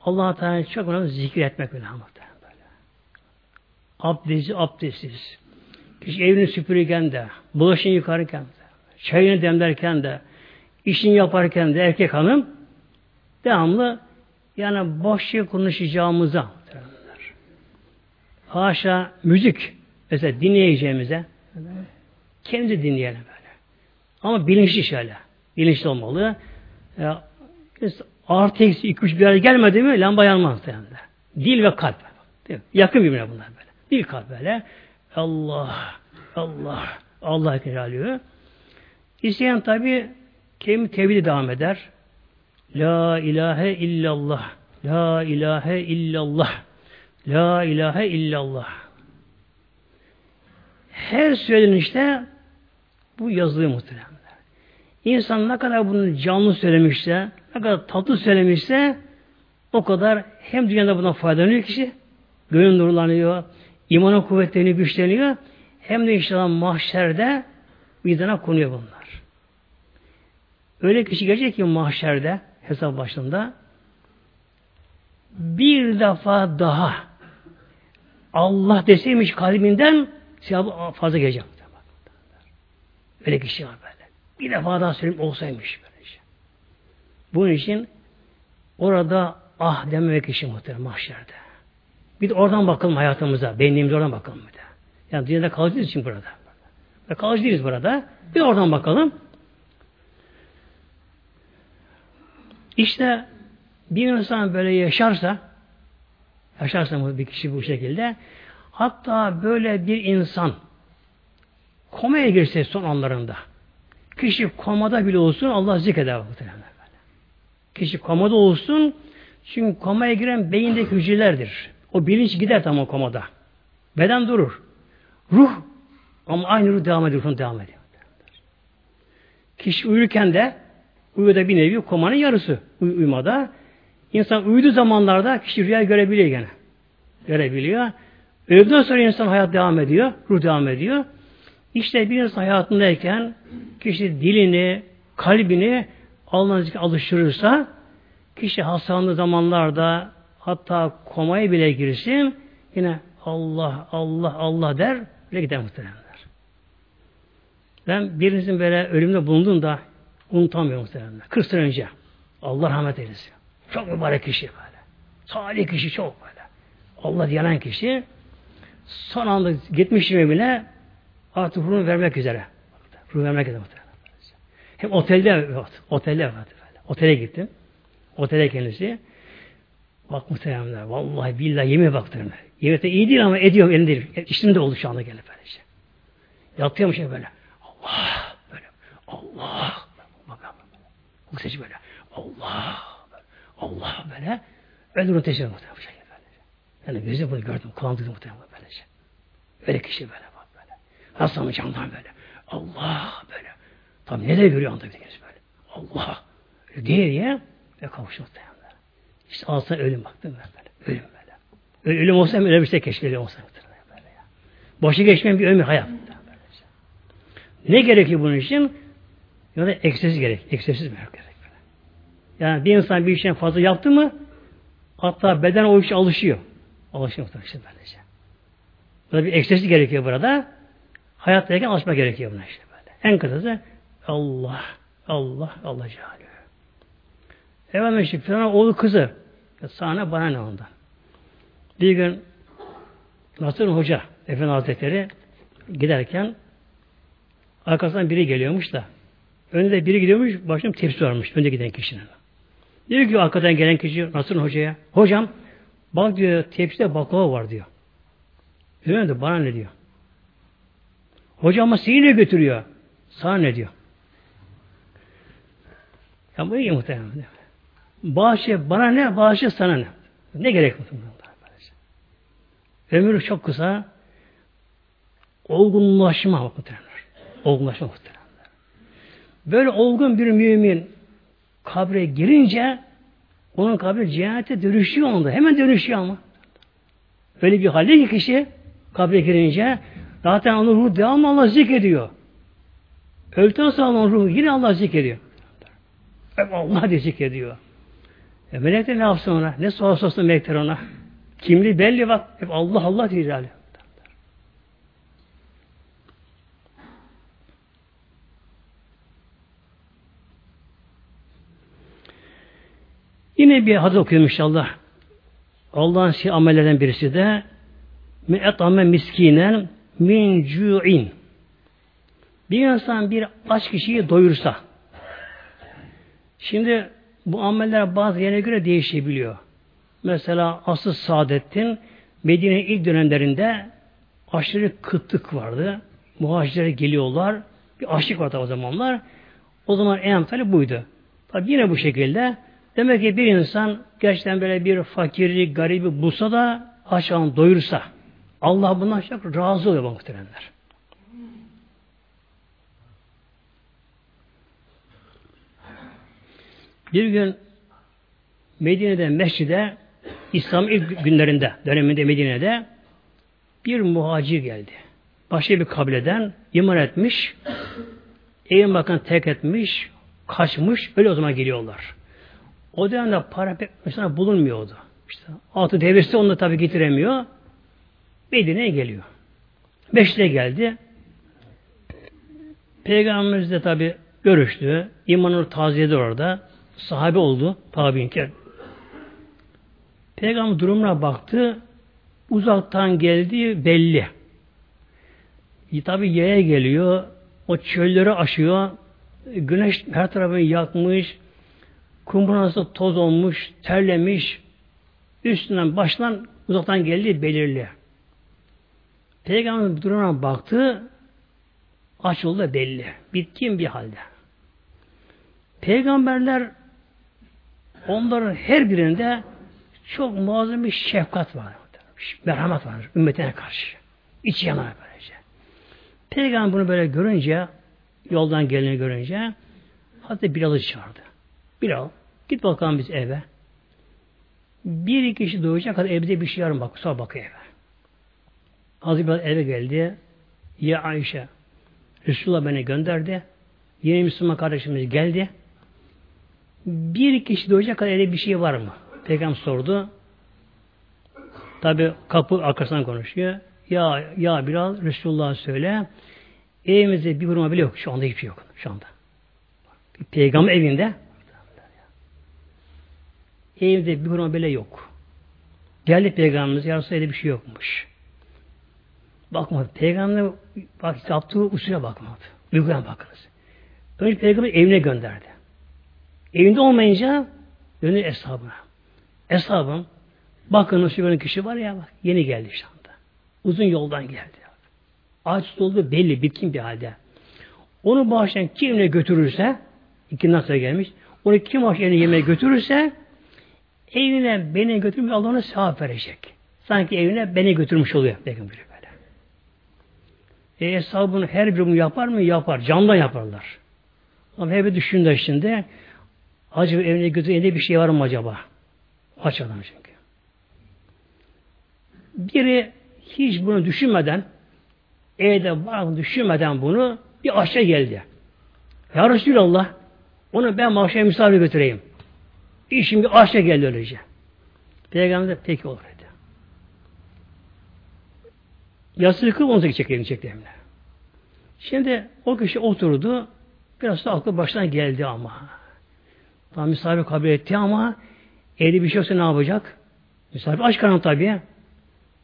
Allah Teala çok önemli zikir etmek öyle muhterem böyle. Abdestsiz, abdestsiz. Kişi evini süpürürken de, bulaşını yıkarken de, çayını demlerken de, işini yaparken de erkek hanım devamlı Yani boş şey konuşacağımıza haşa müzik mesela dinleyeceğimize kendi dinleyelim böyle. Ama bilinçli şöyle. Bilinçli olmalı. Ya, artı eksi iki üç bir araya gelmedi mi lamba yanmaz. Yani. Dil ve kalp. Yakın birbirine bunlar böyle. Dil kalp böyle. Allah, Allah, Allah alıyor. İsteyen tabi kelime tevhid devam eder. La ilahe illallah. La ilahe illallah. La ilahe illallah. Her söylenişte bu yazılıyor muhtemelen. İnsan ne kadar bunu canlı söylemişse, ne kadar tatlı söylemişse o kadar hem dünyada bundan faydalanıyor kişi, gönül nurlanıyor, imanın kuvvetlerini güçleniyor, hem de inşallah mahşerde midana konuyor bunlar. Öyle kişi gelecek ki mahşerde, hesap başında bir defa daha Allah deseymiş kalbinden sevabı fazla gelecek. Öyle kişi var böyle. Bir defa daha söyleyeyim olsaymış böylece. Şey. Bunun için orada ah dememek için muhtemelen mahşerde. Bir de oradan bakalım hayatımıza. Beynimize oradan bakalım bir de. Yani dünyada kalıcı için burada. Ve kalıcı burada. Bir oradan bakalım. İşte bir insan böyle yaşarsa yaşarsa bir kişi bu şekilde hatta böyle bir insan komaya girse son anlarında kişi komada bile olsun Allah zikreder. Kişi komada olsun çünkü komaya giren beyindeki hücrelerdir. O bilinç gider tam o komada. Beden durur. Ruh ama aynı ruh devam ediyor. Devam ediyor. Kişi uyurken de uyuda bir nevi komanın yarısı uy uyumada. İnsan uyuduğu zamanlarda kişi rüya görebiliyor gene. Görebiliyor. Öldükten sonra insan hayat devam ediyor. Ruh devam ediyor. İşte bir insan hayatındayken kişi dilini, kalbini Allah'ın alıştırırsa kişi hastalandığı zamanlarda hatta komaya bile girsin yine Allah, Allah, Allah der ve gider muhtemelenler. Ben birinizin böyle ölümde bulundum da unutamıyorum muhtemelenler. 40 sene önce. Allah rahmet eylesin. Çok mübarek kişi böyle. Salih kişi çok böyle. Allah diyen kişi son anda gitmiş bile artık ruhunu vermek üzere. Ruh vermek üzere. Hem otelde, otelde. Otele gittim. Otele kendisi. Bak muhtemelen. Vallahi billahi yemeğe baktım. Yemekte iyi değil ama ediyorum elim değil. De oldu şu anda gene böylece. Yatıyorum şey böyle. Allah böyle. Allah. Bak bu sesi böyle. Allah. Allah böyle. Öldürün teşekkür muhtemelen böylece. Yani gözüm bunu gördüm. Kulağım duydum muhtemelen böylece. Öyle kişi böyle bak böyle. Nasıl ama camdan böyle. Allah böyle. Tam neler görüyor anda bir böyle. Allah. Diye diye ve kavuştu muhtemelen. İşte altına ölüm baktım ben böyle. Ölüm böyle. Ölüm olsa hem ölebilse keşke ölüm olsa. Böyle ya. Başı geçmeyen bir ömür hayat. Ne gerekiyor bunun için? Yani egzersiz gerek. Egzersiz mi gerek? Yani bir insan bir işten fazla yaptı mı hatta beden o işe alışıyor. Alışıyor muhtemelen böylece. Burada bir egzersiz gerekiyor burada. Hayattayken alışma gerekiyor buna işte böyle. En kısası Allah, Allah, Allah Celle. Efendim işte falan oğlu kızı. Sana bana ne ondan. Bir gün Nasır Hoca Efendi Hazretleri giderken arkasından biri geliyormuş da önünde biri gidiyormuş başında tepsi varmış önde giden kişinin. Diyor ki arkadan gelen kişi Nasır Hoca'ya hocam bak diyor tepside baklava var diyor. Diyor de bana ne diyor. Hocam ama sihirle götürüyor. Sana ne diyor. Ya bu iyi muhtemelen. Bağışı bana ne, bağışı sana ne? Ne gerek var? Ömür çok kısa. Olgunlaşma muhtemelen. Olgunlaşma muhtemelen. Böyle olgun bir mümin kabre girince onun kabri cehennete dönüşüyor onda. Hemen dönüşüyor ama. Öyle bir halde ki kişi kabre girince zaten onun ruhu devamlı Allah zikrediyor. Öldükten sonra onun ruhu yine Allah zikrediyor. Hep Allah diye zikrediyor. E melekler ne yapsın ona? Ne sorsa sorsun melekler ona? Kimliği belli bak. Hep Allah Allah diyor yani. Yine bir hadis okuyayım inşallah. Allah'ın şey amellerden birisi de me'etame miskinen min cu'in. Bir insan bir aç kişiyi doyursa şimdi bu ameller bazı yerine göre değişebiliyor. Mesela asıl Saadettin Medine ilk dönemlerinde aşırı kıtlık vardı. Muhacirlere geliyorlar. Bir açlık vardı o zamanlar. O zaman en buydu. Tabi yine bu şekilde demek ki bir insan gerçekten böyle bir fakiri, garibi bulsa da açan doyursa Allah bundan çok razı oluyor muhteremler. Bir gün Medine'de mescide İslam ilk günlerinde döneminde Medine'de bir muhacir geldi. Başka bir kabileden iman etmiş, evin bakın tek etmiş, kaçmış, öyle o zaman geliyorlar. O dönemde para mesela bulunmuyordu. İşte altı devresi onu da tabi getiremiyor. Medine'ye geliyor. Beşte geldi. Peygamberimiz de tabi görüştü. İmanını taziyedi orada. Sahabe oldu. Tabiinker. Peygamber durumuna baktı. Uzaktan geldi belli. E, tabi yaya geliyor. O çölleri aşıyor. Güneş her tarafını yakmış. Kumburası toz olmuş, terlemiş. Üstünden baştan uzaktan geldi belirli. Peygamber durumuna baktı. Aç oldu belli. Bitkin bir halde. Peygamberler onların her birinde çok muazzam bir şefkat var. Merhamet var ümmetine karşı. İç yanar böylece. Peygamber bunu böyle görünce yoldan geleni görünce Hazreti Bilal'ı çağırdı. Bilal git bakalım biz eve. Bir kişi doğacak kadar evde bir şey yarın bak. Sonra bakıyor eve. Hazreti Bilal eve geldi. Ya Ayşe Resulullah beni gönderdi. Yeni Müslüman kardeşimiz geldi. Bir kişi doğacak kadar evde bir şey var mı? Peygamber sordu. Tabi kapı arkasından konuşuyor. Ya ya Bilal Resulullah söyle. Evimizde bir hurma bile yok. Şu anda hiçbir şey yok. Şu anda. Peygamber evinde evde bir hurma bile yok. Geldi peygamberimiz yarısı evde bir şey yokmuş. Bakmadı. Peygamber bak yaptığı usule bakmadı. Uygulayan bakınız. Önce peygamber evine gönderdi. Evinde olmayınca dönü hesabına. Hesabım bakın nasıl bir kişi var ya bak yeni geldi şu anda. Uzun yoldan geldi. Ağaç olduğu belli, bitkin bir halde. Onu bağışlayan kimle götürürse, iki nasıl gelmiş, onu kim bağışlayan yemeğe götürürse, evine beni götürmüş Allah ona sevap verecek. Sanki evine beni götürmüş oluyor. Peygamber böyle. E hesabını her bir bunu yapar mı? Yapar. Candan yaparlar. Ama hep düşündü şimdi. Acaba evine götüren bir şey var mı acaba? Aç adam çünkü. Biri hiç bunu düşünmeden evde var düşünmeden bunu bir aşağı geldi. Ya Resulallah onu ben mahşere misafir götüreyim. İşim bir aşağı geldi öylece. Peygamber de peki olur dedi. Yasını kıl onu da çekelim çekti Şimdi o kişi oturdu. Biraz da aklı baştan geldi ama. Tam misafir kabul etti ama evde bir şey yoksa ne yapacak? Misafir aç karnı tabii.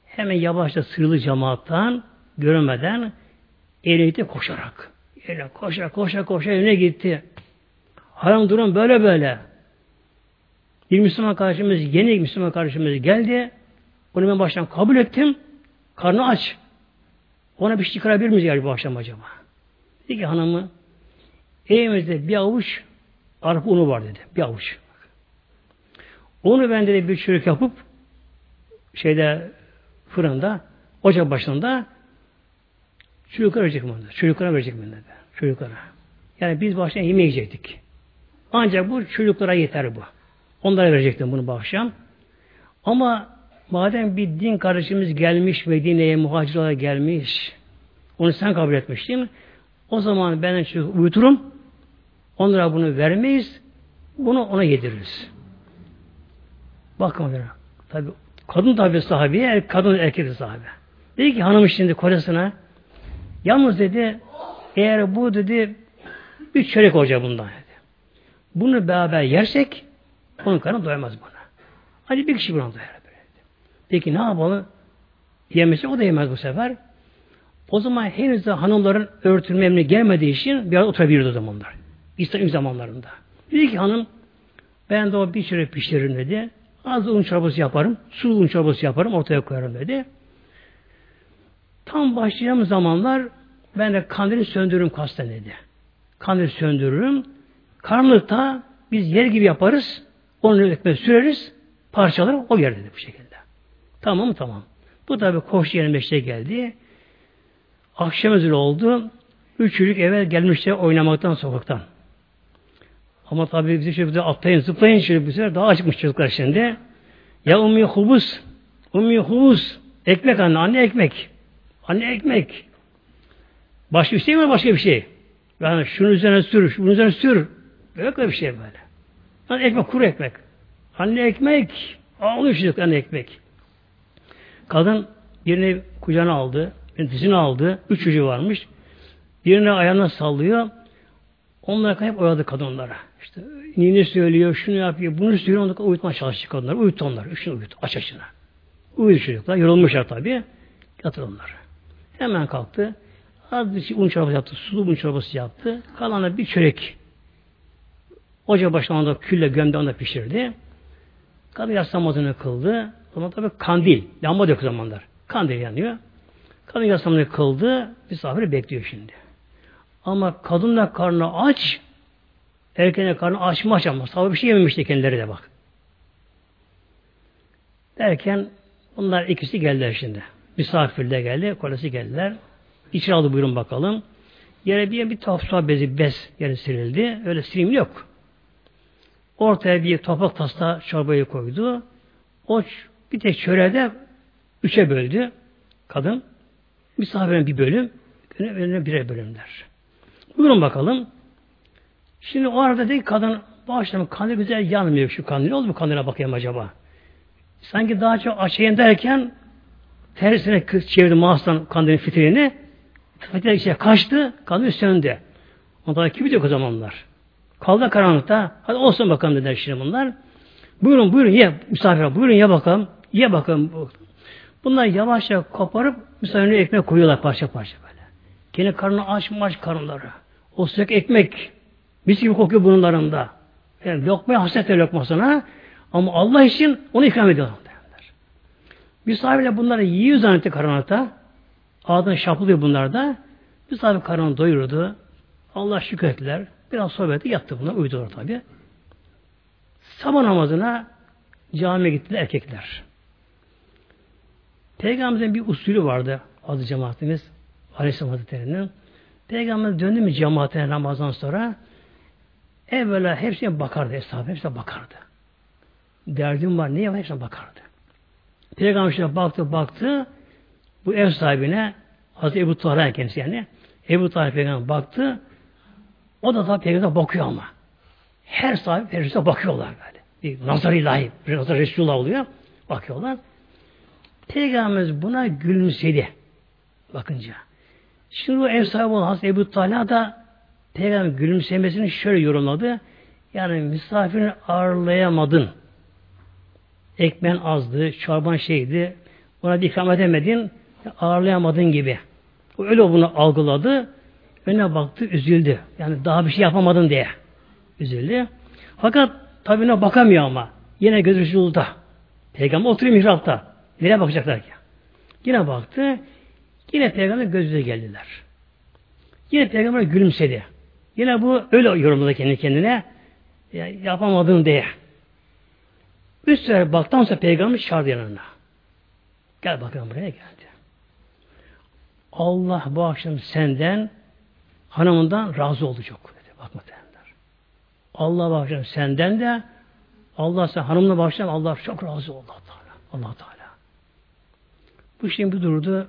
Hemen yavaşça sıyrıldı cemaattan görmeden eline koşarak. Eline koşa koşa koşa evine gitti. Haram durum böyle böyle. Bir Müslüman kardeşimiz, yeni Müslüman kardeşimiz geldi. Onu ben baştan kabul ettim. Karnı aç. Ona bir şey çıkarabilir miyiz yani bu akşam acaba? Dedi ki hanımı evimizde bir avuç arpa unu var dedi. Bir avuç. Onu ben dedi bir çürük yapıp şeyde fırında ocak başında çocuklara verecek mi? Çocuklara verecek mi? Dedi. Çocuklara. Yani biz baştan yemeği yiyecektik. Ancak bu çocuklara yeter bu. Onlara verecektim bunu bu akşam. Ama madem bir din kardeşimiz gelmiş Medine'ye muhacir olarak gelmiş onu sen kabul etmiştin. O zaman ben çocuk uyuturum. Onlara bunu vermeyiz. Bunu ona yediririz. Bakın tabi kadın tabi sahabi, kadın erkek sahabe. Dedi ki hanım şimdi kocasına yalnız dedi eğer bu dedi üç çörek olacak bundan dedi. Bunu beraber yersek Onun karnı doyamaz buna. Hadi bir kişi buna doyar. Böyle. Peki ne yapalım? Yemesi o da yemez bu sefer. O zaman henüz de hanımların örtülme emri gelmediği için bir arada o zamanlar. İslam zamanlarında. Dedi ki hanım ben de o bir süre pişiririm dedi. Az un çorbası yaparım. Su un çorbası yaparım. Ortaya koyarım dedi. Tam başlayacağım zamanlar ben de kandili söndürürüm kasten dedi. Kandili söndürürüm. Karanlıkta biz yer gibi yaparız. Onu ekmeğe süreriz. Parçalar o yer dedi bu şekilde. Tamam tamam. Bu tabi koşu yerine beşte geldi. Akşam üzeri oldu. Üç çocuk eve gelmişler oynamaktan sokaktan. Ama tabi bizi şöyle atlayın zıplayın şöyle sefer daha açmış çocuklar şimdi. Ya ummi hubus. Ummi hubus. Ekmek anne. Anne ekmek. Anne ekmek. Başka bir şey mi başka bir şey? Yani şunun üzerine sür, şunun üzerine sür. Yok öyle bir şey böyle. Anne ekmek, kuru ekmek. Anne ekmek. Ağlıyor çocuk anne ekmek. Kadın birini kucağına aldı, dizine aldı. Üç çocuğu varmış. Birini ayağına sallıyor. Onlara hep oyadı kadınlara. İşte nini söylüyor, şunu yapıyor, bunu söylüyor, onları uyutmaya çalıştı kadınlar. Uyuttu onları, üçünü uyut, aç açına. Uyudu çocuklar, yorulmuşlar tabii. Yatır onları. Hemen kalktı. Az bir un çorbası yaptı, sulu un çorbası yaptı. Kalanı bir çörek. Ocağı başına da külle gömde onu pişirdi. Kadın yatsı namazını kıldı. Ama tabii kandil. Lamba yok zamanlar. Kandil yanıyor. Kadın yatsı kıldı. Misafiri bekliyor şimdi. Ama kadınla karnı aç, erkeğine karnı aç mı açamaz. Tabi bir şey yememişti kendileri de bak. Derken bunlar ikisi geldiler şimdi. Misafir de geldi, kolesi geldiler. İçeri aldı buyurun bakalım. Yere bir bir tuhaf bezi bez yere sirildi. Öyle silim yok. Ortaya bir toprak tasla çorbayı koydu. O bir tek çöreğde üçe böldü. Kadın. Misafirin bir bölüm. Önüne birer bölümler. Buyurun bakalım. Şimdi o arada dedi kadın başladım kandil güzel yanmıyor şu kandil. Oldu bu kandile bakayım acaba? Sanki daha çok açayım derken tersine çevirdi mağazdan kandilin fitilini. Fitil işte kaçtı, kandil söndü. Ondan kimi yok o zamanlar. Kaldı karanlıkta. Hadi olsun bakalım dediler şimdi bunlar. Buyurun buyurun ye misafir buyurun ye bakalım. Ye bakalım. Bunlar yavaşça koparıp misafirine ekmek koyuyorlar parça parça böyle. Gene karnı aç mı karınları. O sıcak ekmek mis gibi kokuyor bunlarında. Yani lokmaya hasret lokmasına ama Allah için onu ikram ediyorlar. Misafirler bunları yiyor zannetti karanlıkta. Ağzına şaplıyor bunlar da. Misafir karnını doyurdu. Allah şükrettiler. Biraz sohbeti yattı buna. Uyudular tabi. Sabah namazına camiye gittiler erkekler. Peygamberimizin bir usulü vardı adı cemaatimiz Aleyhisselam Hazretleri'nin. Peygamber döndü mü cemaatine namazdan sonra evvela hepsine bakardı esnaf, hepsine bakardı. Derdim var, niye var hepsine bakardı. Peygamber işte baktı baktı bu ev sahibine Hazreti Ebu Talha kendisi yani Ebu Talha peygamber baktı o da tabi peygamber bakıyor ama. Her sahibi peygamber bakıyorlar böyle. Bir nazar ilahi, bir nazar Resulullah oluyor. Bakıyorlar. Peygamberimiz buna gülümsedi. Bakınca. Şimdi bu ev sahibi olan Hazreti Ebu Talha da Peygamber gülümsemesini şöyle yorumladı. Yani misafirini ağırlayamadın. Ekmen azdı, çorban şeydi. Ona bir ikram edemedin, ağırlayamadın gibi. Öyle bunu algıladı. Önüne baktı, üzüldü. Yani daha bir şey yapamadın diye. Üzüldü. Fakat tabi ona bakamıyor ama. Yine gözü Resulullah. Peygamber oturuyor mihrapta. Nereye bakacaklar ki? Yine baktı. Yine peygamber gözüne geldiler. Yine peygamber gülümsedi. Yine bu öyle yorumladı kendi kendine. Ya, yapamadın diye. Üç sefer baktan sonra peygamber çağırdı yanına. Gel bakalım buraya geldi. Allah bu akşam senden hanımından razı çok. Dedi. Bak muhtemelenler. Allah akşam senden de Allah sen hanımla başlayan Allah çok razı oldu Allah Teala. Allah Teala. Bu şimdi bir durdu.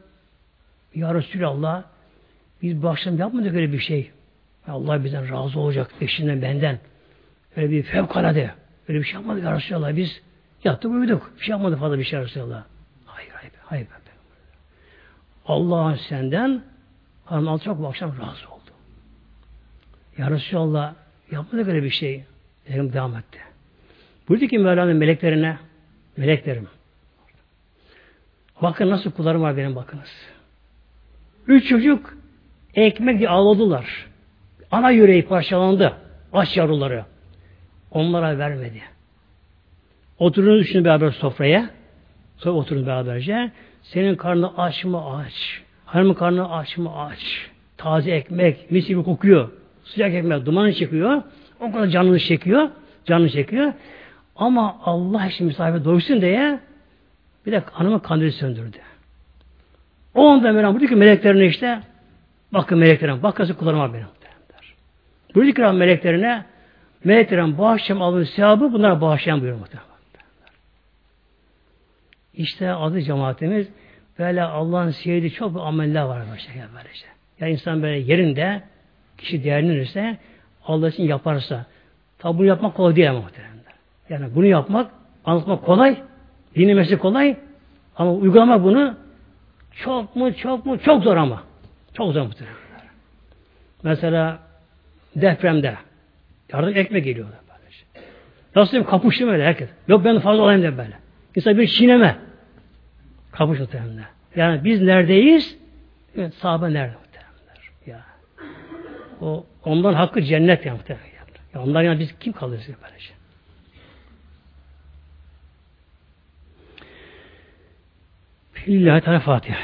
Ya Resulallah biz bu yapmadık öyle bir şey. Allah bizden razı olacak eşinden benden. Öyle bir fevkalade. Öyle bir şey yapmadık ya Resulallah. Biz yattık uyuduk. Bir şey yapmadık fazla bir şey Resulallah. Hayır hayır hayır. Allah senden hanım çok bu akşam razı oldu. Ya Resulallah yapmadık öyle bir şey. Peygamber devam etti. Buyurdu ki Mevla'nın meleklerine meleklerim bakın nasıl kullarım var benim bakınız. Üç çocuk ekmek diye ağladılar. Ana yüreği parçalandı. Aç yavruları. Onlara vermedi. Oturun üçünü beraber sofraya. Sonra oturun beraberce. Senin karnı aç mı aç. Hanımın karnı aç mı aç. Taze ekmek, mis gibi kokuyor. Sıcak ekmek dumanı çekiyor. O kadar canını çekiyor. Canını çekiyor. Ama Allah için misafir doysun diye bir de hanımın kandili söndürdü. O anda Mevlam buyurdu ki meleklerine işte bakın meleklerine bak nasıl kullanma benim. Buyurdu ki meleklerine meleklerin bağışlayacağım alın sevabı bunlara bağışlayan buyuruyor muhtemelen. İşte adı cemaatimiz böyle Allah'ın sevdiği çok bir ameller var böyle böylece. Ya insan böyle yerinde kişi değerlenirse Allah için yaparsa tabi bunu yapmak kolay değil muhtemelen. Yani bunu yapmak, anlatmak kolay, dinlemesi kolay ama uygulamak bunu çok mu çok mu çok zor ama. Çok zor muhtemelen. Mesela depremde yardım ekmek geliyor. Böylece. Nasıl diyeyim kapıştı böyle herkes. Yok ben fazla olayım de böyle. İnsan bir çiğneme. Kapış muhtemelen. Yani biz neredeyiz? Evet, sahabe nerede. O, ondan hakkı cennet ya muhtemelen. Ya ondan yani biz kim kalırız böylece? Lillahi Teala Fatiha.